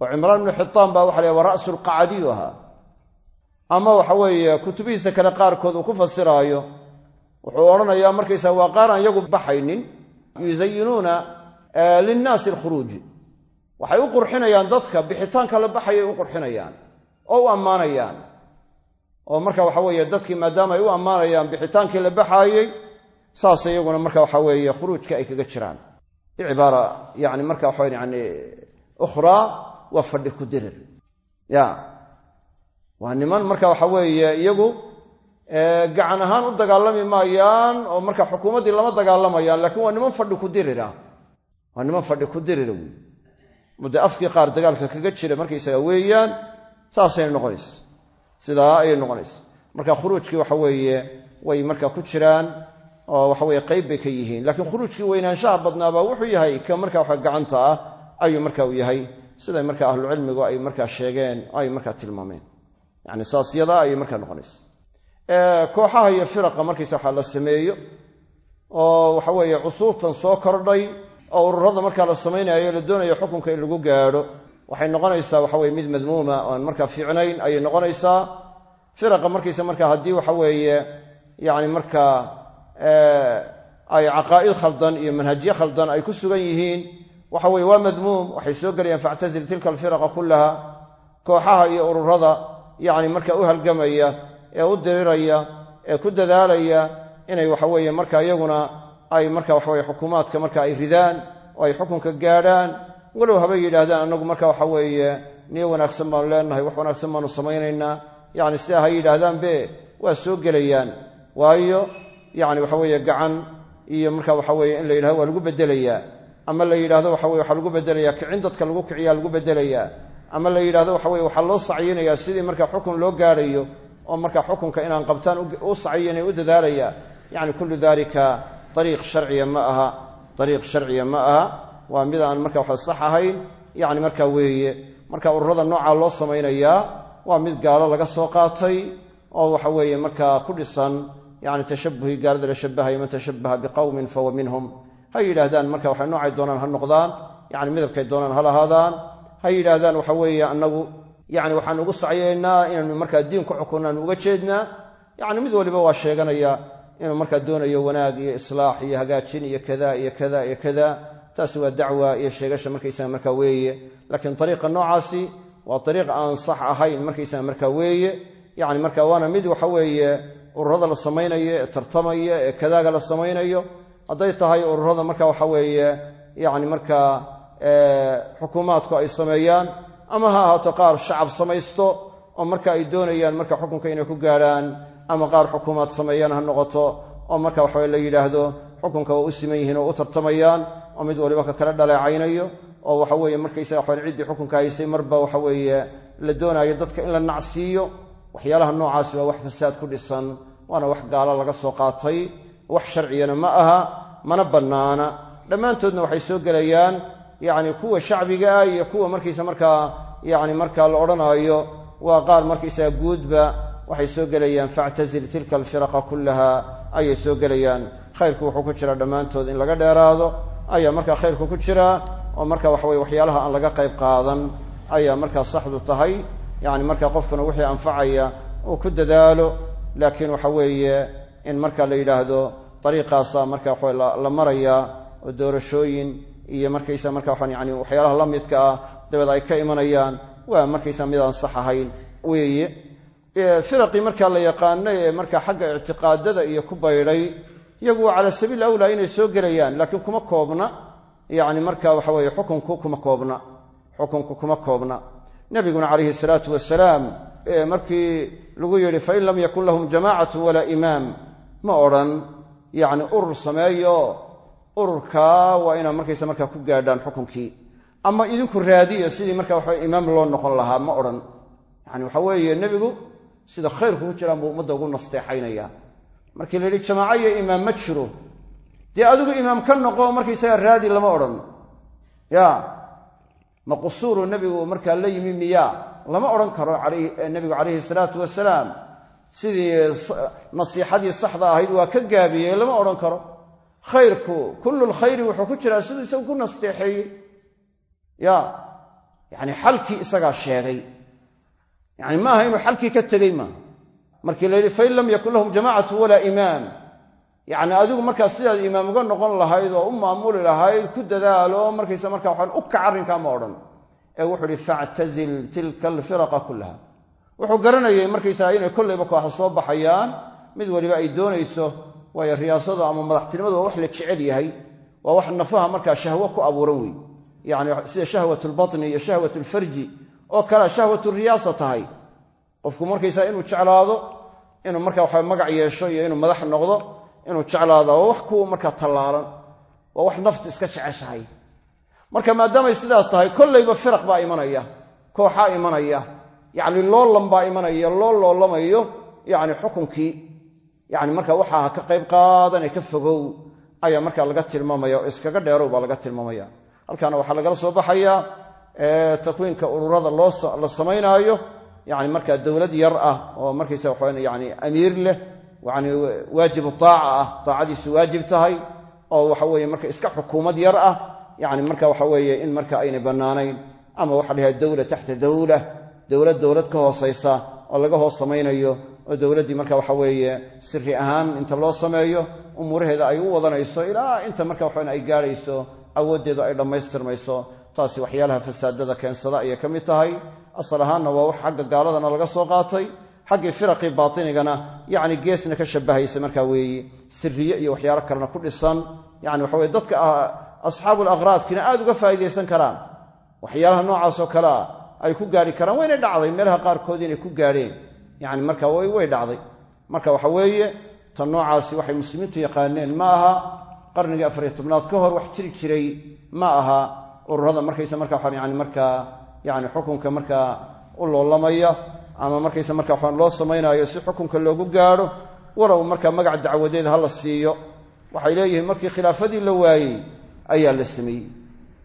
oo cimraan ibnu xitaan baa waxa la wa ra'su lqacadiyu ahaa ama waxa weeye kutubihiisa kale qaarkood uu ku fasiraayo wuxuu odhanayaa markaysaa waa qaar aan iyagu baxaynin yuzayinuuna linnaasi alkhuruuji waxay u qurxinayaan dadka bixitaanka la baxayay u qurxinayaan oo u ammaanayaan. Oo marka waxa weeye dadkii maadaama ay u ammaanayaan bixitaankii la baxaayey saas iyaguna marka waxa weeye khuruujka ay kaga jiraan. Bicibaara yani marka waxa yani ukhraa waa fadhi ku dirir. Ya waa niman marka waxa weeye iyagu gacan ahaan u dagaalami maayaan oo marka xukuumaddii lama dagaalamayaan laakiin waa niman fadhi ku dirira. Waa niman fadhi ku dirira wey mudde afkii qaar dagaalka kaga jira markaysaga weeyaan saasay noqonaysa sidaa ayay noqonaysa marka khuruujkii waxa weeye way marka ku jiraan oo waxa weye qayb bay ka yihiin. Laakiin khuruujkii weynaanshaha badnaabaa wuxuu yahay ka marka waxa gacanta ah ayuu marka uu yahay. Siday marka ahlucilmigu ay markaa sheegeen ay markaa tilmaameen yani saas ayay markaa noqonaysa. Kooxaha iyo firaqa markaysa waxaa la sameeyo oo waxa weeye cusuurtan soo kordhay oo ururada markaa la samaynayo la doonayo xukunka in lagu gaadho waxay noqonaysaa waxa weye mid madmuuma oan markaa fiicnayn ayay noqonaysaa. Firaqa markaysa markaa haddii waxa weeye yani markaa ay caqaa'id khaldan iyo manhajyo khaldan ay ku sugan yihiin waxa weye waa madmuum waxay soo gelayaan factazil tilka alfiraqa kullaha kooxaha iyo ururada yani marka u halgamaya ee u diriraya ee ku dadaalaya inay waxaweeye marka iyaguna ay marka waxaweye xukuumaadka marka ay ridaan oo ay xukunka gaadhaan walow habay yidhaahdaan annagu marka waxa weeye niyo wanaagsan baanu leenahay wax wanaagsan baanu samaynaynaa. Yacni sidaa ha yidhaahdaanbe waa soo gelayaan. Waayo yacni waxa weeye gacan iyo marka waxa weye in la yidhahdo waa lagu bedelayaa ama la yidhahdo waxa weye waxaa lagu bedelayaa kicin dadka lagu kiciyaa lagu bedelayaa ama la yidhahdo waxa weye waxaa loo sacyinayaa sidii marka xukun loo gaadhayo oo marka xukunka inaan qabtaan u sacyinay u dadaalaya yani kullu dalika ariiq sharciya ma aha ariiq sharciya ma aha. Waa mid aan marka waxa sax ahayn. Yani marka weeye marka ururada noocaa loo samaynayaa waa mid gaalo laga soo qaatay oo waxa weeye markaa ku dhisan yani tashabuhii gaalada la shabahayo man tashabaha biqowmin fahuwa minhum. Ha yidhaahdaan marka waxay noocay doonaan ha noqdaan. Yani midabkay doonaan ha lahaadaan ha yidhaahdaan waxa weeye annagu yani waxaan ugu sacyaynaa inaanu markaa diin ku xukunnaanu uga jeednaa yani mid waliba waa sheeganaya inuu markaa doonayo wanaag iyo islaax iyo hagaajin iyo kada iyo kada iyo kada taasi waa dacwa iyo sheegasha markaysaga markaa weeye. Laakiin ariiqa noocaasi waa ariiq aan sax ahayn markaysaga markaa weeye. Yani marka waana mid waxa weeye ururada la samaynayo ee tartamaya ee kadaaga la samaynayo. Hadday tahay ururada marka waxa weeye yani markaa xukuumaadku ay sameeyaan ama ha ahaato qaar shacab samaysto oo marka ay doonayaan marka xukunka inay ku gaadhaan ama qaar xukuumaad sameeyaan ha noqoto oo marka waxawe la yidhaahdo xukunka waa u siman yihiin oo u tartamayaan oo mid waliba ka kala dhaleecaynayo oo waxa weeye markaysaga waxaen ciddii xukunka haysay marba waxa weeye la doonaayo dadka in la nacsiiyo. Waxyaalaha noocaasi waa wax fasaad ku dhisan waana wax gaalo laga soo qaatay wax sharciyana ma aha mana bannaana. Dhammaantoodna waxay soo gelayaan yacni kuwa shacbiga ah iyo kuwa markaysa markaa yacni markaa la odhanaayo waa qaar markaysaga guudba waxay soo gelayaan factazil tilka alfiraqa kullaha ayay soo gelayaan. Khayrku wuxuu ku jiraa dhammaantood in laga dheeraado ayaa markaa khayrku ku jiraa oo marka waxa waxyaalaha aan laga qayb qaadan ayaa markaa saxdu tahay. Yacni marka qofkuna wixii anfacaya uu ku dadaalo laakiin waxa weeye in marka la yidhaahdo dariiqaasa marka waxa la marayaa oo doorashooyin iyo markaysa marka waxaan yani waxyaalaha la midka ah dabeed ay ka imanayaan waa markaysa mid aan sax ahayn. Weeye firaqii markaa la yaqaano ee marka xagga ictiqaadada iyo ku baydhay iyagu waa cala sabiil awlaa inay soo gelayaan laakiin kuma koobna. Yani marka waxa weye xukunku kuma koobna xukunku kuma koobna. Nabiguna calayhi salaatu wasalaam markii lagu yidhi fain lam yakun lahum jamaacatu walaa imaam ma odhan yani urur sameeyo ururkaa waa inaad markaysa markaa ku gaadhaan xukunkii. Ama idinku raadiya sidii marka waxa imaam loo noqon lahaa ma odhan. Yani waxa weeye nebigu sida khayrku ku jiraan buu ummadda ugu nasteexaynaya. Markii la yidhi jamaaco iyo imaam ma jiro. Dee adigu imaam ka noqo markaysaga raadi lama odhan. Ya ma qusuuru nebigu markaa la yimi miya? Lama odhan karo nebigu calayhi salaatu wasalaam. Sidii nasiixadii saxda ahayd waa ka gaabiyey lama odhan karo khayrku kullu lkhayri wuxuu ku jiraa siduu isagu ku nasteexeeyey ya yani xalkii isagaa sheegay. Yani maaha inuu xalkii ka tegey maaha. Markii la fain lam yakun lahum jamaacatu walaa imaam. Yacni adigu markaa sidaad imaam uga noqon lahayd oo u maamuli lahayd ku dadaalo markaysa markaa waxaan u kac arrinkaa ma odhan. Ee wuxuu ihi factazil tilka alfiraqa kullaha. Wuxuu garanayay markaysaga inay kollayba kooxa soo baxayaan mid waliba ay doonayso waayo riyaasadu ama madaxtinimadu waa wax la jecel yahay waa wax nafaha markaa shahwo ku abuuran wey yacni sida shahwat lbatni iyo shahwat lfarji oo kalea shahwatu riyaasa tahay. Qofku markaysaa inuu jeclaado inuu markaa waxa magac yeesho iyo inuu madax noqdo inuu jeclaada waa wax kuwa markaa tallaalan waa wax naftu iska jeceshahay. Marka maadaamay sidaas tahay kollayba firaq baa imanaya kooxaa imanaya yacni loolan baa imanaya loo loolamayo yacni xukunkii yacni marka waxaa ka qayb qaadane ka fogow ayaa markaa laga tilmaamaya oo iskaga dheerow baa laga tilmaamaya. Halkaana waxaa lagala soo baxayaa takwiinka ururada loola samaynaayo. Yani markaa dowlad yar ah oo markaysa yani amiir leh yani waajibu taaca ah taacadiisu waajib tahay oo waxa weye marka iska xukuumad yar ah. Yani marka waxa weeye in marka aynay bannaanayn ama waxa la yhaha dowla taxta dowla dowlad dowlad ka hoosaysa oo laga hoos samaynayo oo dowladdii marka waxa weeye siri ahaan inta loo sameeyo umuuraheeda ay u wadanayso ilaa inta marka waxawe ay gaadhayso awooddeedu ay dhammaystirmayso taasi waxyaalaha fasaadada keensada ayay ka mid tahay. Asal ahaanna waa wax xagga gaaladana laga soo qaatay xaggii firaqii baatinigana yacni geesna ka shabahaysa markaa weeye siriye iyo waxyaalo kalena ku dhisan. Yani waxa weye dadka asxaabul aqraadkina aad uga faa'iidaysan karaan. Waxyaalaha noocaasoo kale ah ay ku gaadhi karaan. Waynay dhacday meelaha qaarkood inay ku gaadheen yani marka way dhacday. Marka waxa weeye tan noocaasi waxay muslimiintu yaqaaneen ma aha qarnigii afariyo tobnaad ka hor wax jiri jiray ma aha ururada markaysa marka waxaan yani markaa yani xukunka markaa u loolamaya ama markaysa marka waxaan loo samaynayo si xukunka loogu gaadho walow marka magac dacwadeed ha la siiyo. Waxay leeyihiin markii khilaafadii la waayey ayaa la sameeyey.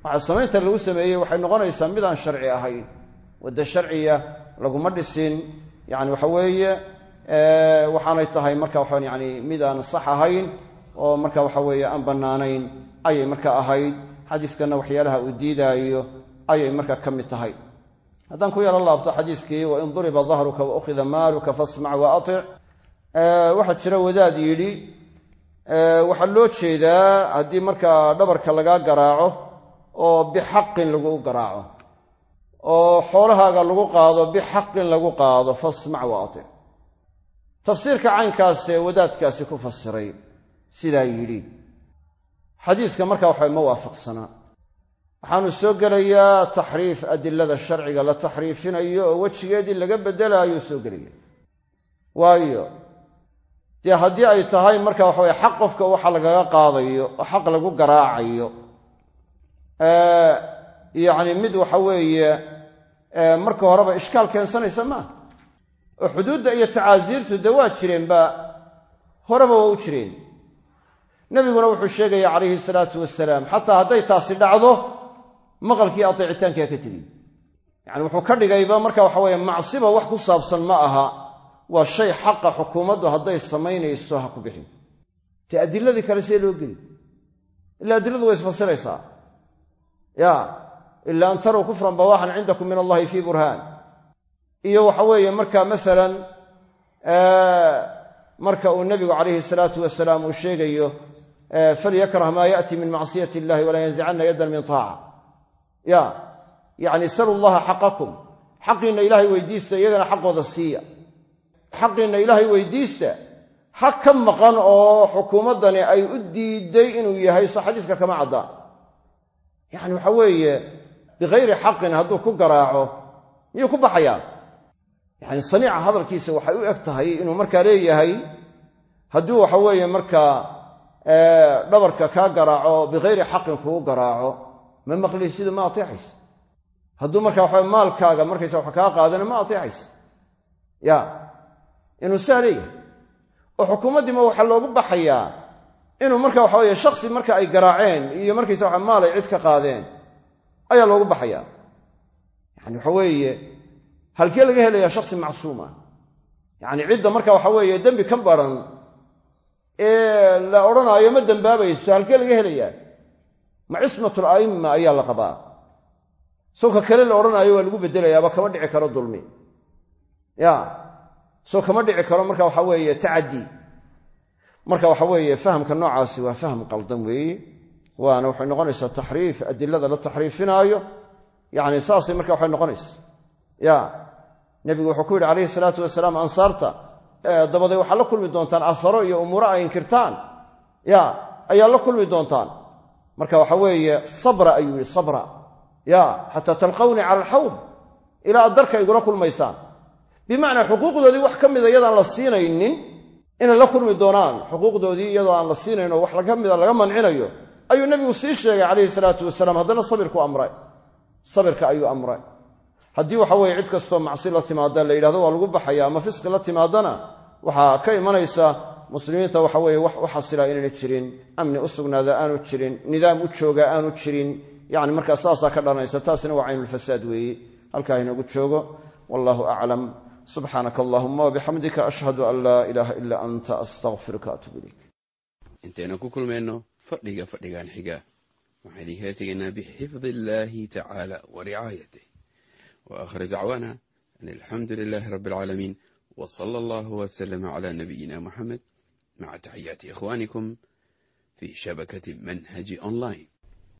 Waxa samaynta lagu sameeyey waxay noqonaysaa midaan sharci ahayn. Wadda sharciya laguma dhisin yani waxa weeye waxaanay tahay marka waxaan yani midaan sax ahayn oo marka waxa weeye aan bannaanayn ayay marka ahayd xadiiskanna waxyaalaha uu diidaayo ayay marka ka mid tahay. Haddaan ku yaro laabto xadiiskii wain duriba dahruka wa ukhida maaluka fasmac wa atic waxaa jira wadaad yidhi waxaa loo jeedaa haddii markaa dhabarka lagaa garaaco oo bixaqin lagu garaaco oo xoolahaaga lagu qaado bixaqin lagu qaado fasmac wa atic tafsiirka caynkaasee wadaadkaasi ku fasiray sidaa yidhi. Xadiiska marka waxa ma waafaqsanaa. Waxaanu soo gelayaa taxriif adilada sharciga la taxriifinayo oo wejigeedii laga beddelaayo soo gelaya waayo dee haddii ay tahay marka waxa weye xaq qofka waxa lagaga qaadayo oo xaq lagu garaacayo yacni mid waxa weeye marka horeba ishkaal keensanaysa maaha oo xuduudda iyo tacaasiirtu dee waa jireenba horeba waa u jireen. Nebiguna wuxuu sheegaya calayhi salaatu wasalaam xataa hadday taasi dhacdo maqalkii ateecitaankaa ka tegey yacni wuxuu ka dhigayba marka waxa weeye macsiba wax ku saabsan ma aha. Waa shay xaqa xukuumaddu hadday samaynayso ha ku bixin. Dee adiladii kale see loo geli ila adiladu way isfasiraysaa ya ila an taruu kufran bawaxan cindakum min allahi fii burhaan. Iyo waxa weeye marka masalan marka uu nebigu calayhi salaatu wasalaam uu sheegayo falyakrah maa yaati min macsiyati illahi walaa yanzicanna yaddan min taaca. Ya yacni salu llaha xaqakum. Xaqiinna ilaahay weydiista iyagana xaqooda siiya. Xaqiinna ilaahay weydiista xaq ka maqan oo xukuumaddani ay u diiday inuu yahay so xadiiska kama caddaan yacni waxa weeye bikayri xaqin hadduu ku garaaco miyuu ku baxayaa yacni saniica hadalkiisa waxay u eg tahay inuu markaa leeyahay hadduu waxa weeye markaa dhabarka kaa garaaco bikayri xaqin kugu garaaco ma maqlaysidu ma ateexaysa hadduu marka waxa maalkaaga markaysa wax kaa qaadana ma ateexaysa ya inuu saa leeyahay oo xukuumaddiima waxaa loogu baxayaa inuu marka waxa weye shaksi marka ay garaaceen iyo markaysa waxa maal ay cid ka qaadeen ayaa loogu baxayaa yani waxa weeye halkee laga helayaa shaksi macsuum ah yacni cidda marka waxa weeye dembi ka baran ee la odhanaayo ma dembaabayso halkee laga helayaa? Ma cismatul a'imma ayaa la qabaa. Sawka kale la odhanaayo waa lagu beddelayaaba kama dhici karo dulmi. Ya soo kama dhici karo marka waxa weeye tacaddi. Marka waxa weeye fahamka noocaasi waa faham qaldan weeye waana waxay noqonaysaa taxriif adilada la taxriifinaayo. Yani saasay marka waxay noqonaysa. Ya nebigu wuxuu ku yidhi calayhi salaatu wasalaam ansaarta dabaday waxaad la kulmi doontaan asaro iyo umuuro ay inkirtaan. Ya ayaad la kulmi doontaan. Marka waxa weeye sabra ayuu yihi sabra. Ya xataa talqawnii cala alxawd ilaa darka igula kulmaysaan. Bimacnaa xuquuqdoodii wax ka mida iyadaan la siinaynin inay la kulmi doonaan. Xuquuqdoodii iyadoo aan la siinayn oo wax ka mida laga mancinayo ayuu nebigu sii sheegay calayhi salaatu wasalaam haddana sabirku amray. Sabirka ayuu amray. Haddii waxa weye cid kastoo macsi la timaada la yidhahdo waa lagu baxaya ama fisqi la timaadana waxaa ka imanaysa muslimiinta waxa weye wax u xasila inayna jirin amni u sugnaada aanu jirin nidaam u jooga aanu jirin. Yani markaa saasaa ka dhalanaysa taasina waa caynulfasaad weeye halkaa inoogu joogo. Wallahu aclam subxaanaka allahuma wabixamdika ashhadu an laa ilaaha ilaa anta astaqfiruka atuub ilayk intaynu ku kulmayno fadhiga fadhigan xiga. Waxaan idinkala tegaynaa bixifdi illaahi tacaala wa ricaayatih wa aakhir dacwaana an alxamdu lilaahi rabbi alcaalamiin wa sala allahu wasalama cala nabiyina muxamed maca taxiyaati ikhwaanikum fi shabakati manhaji online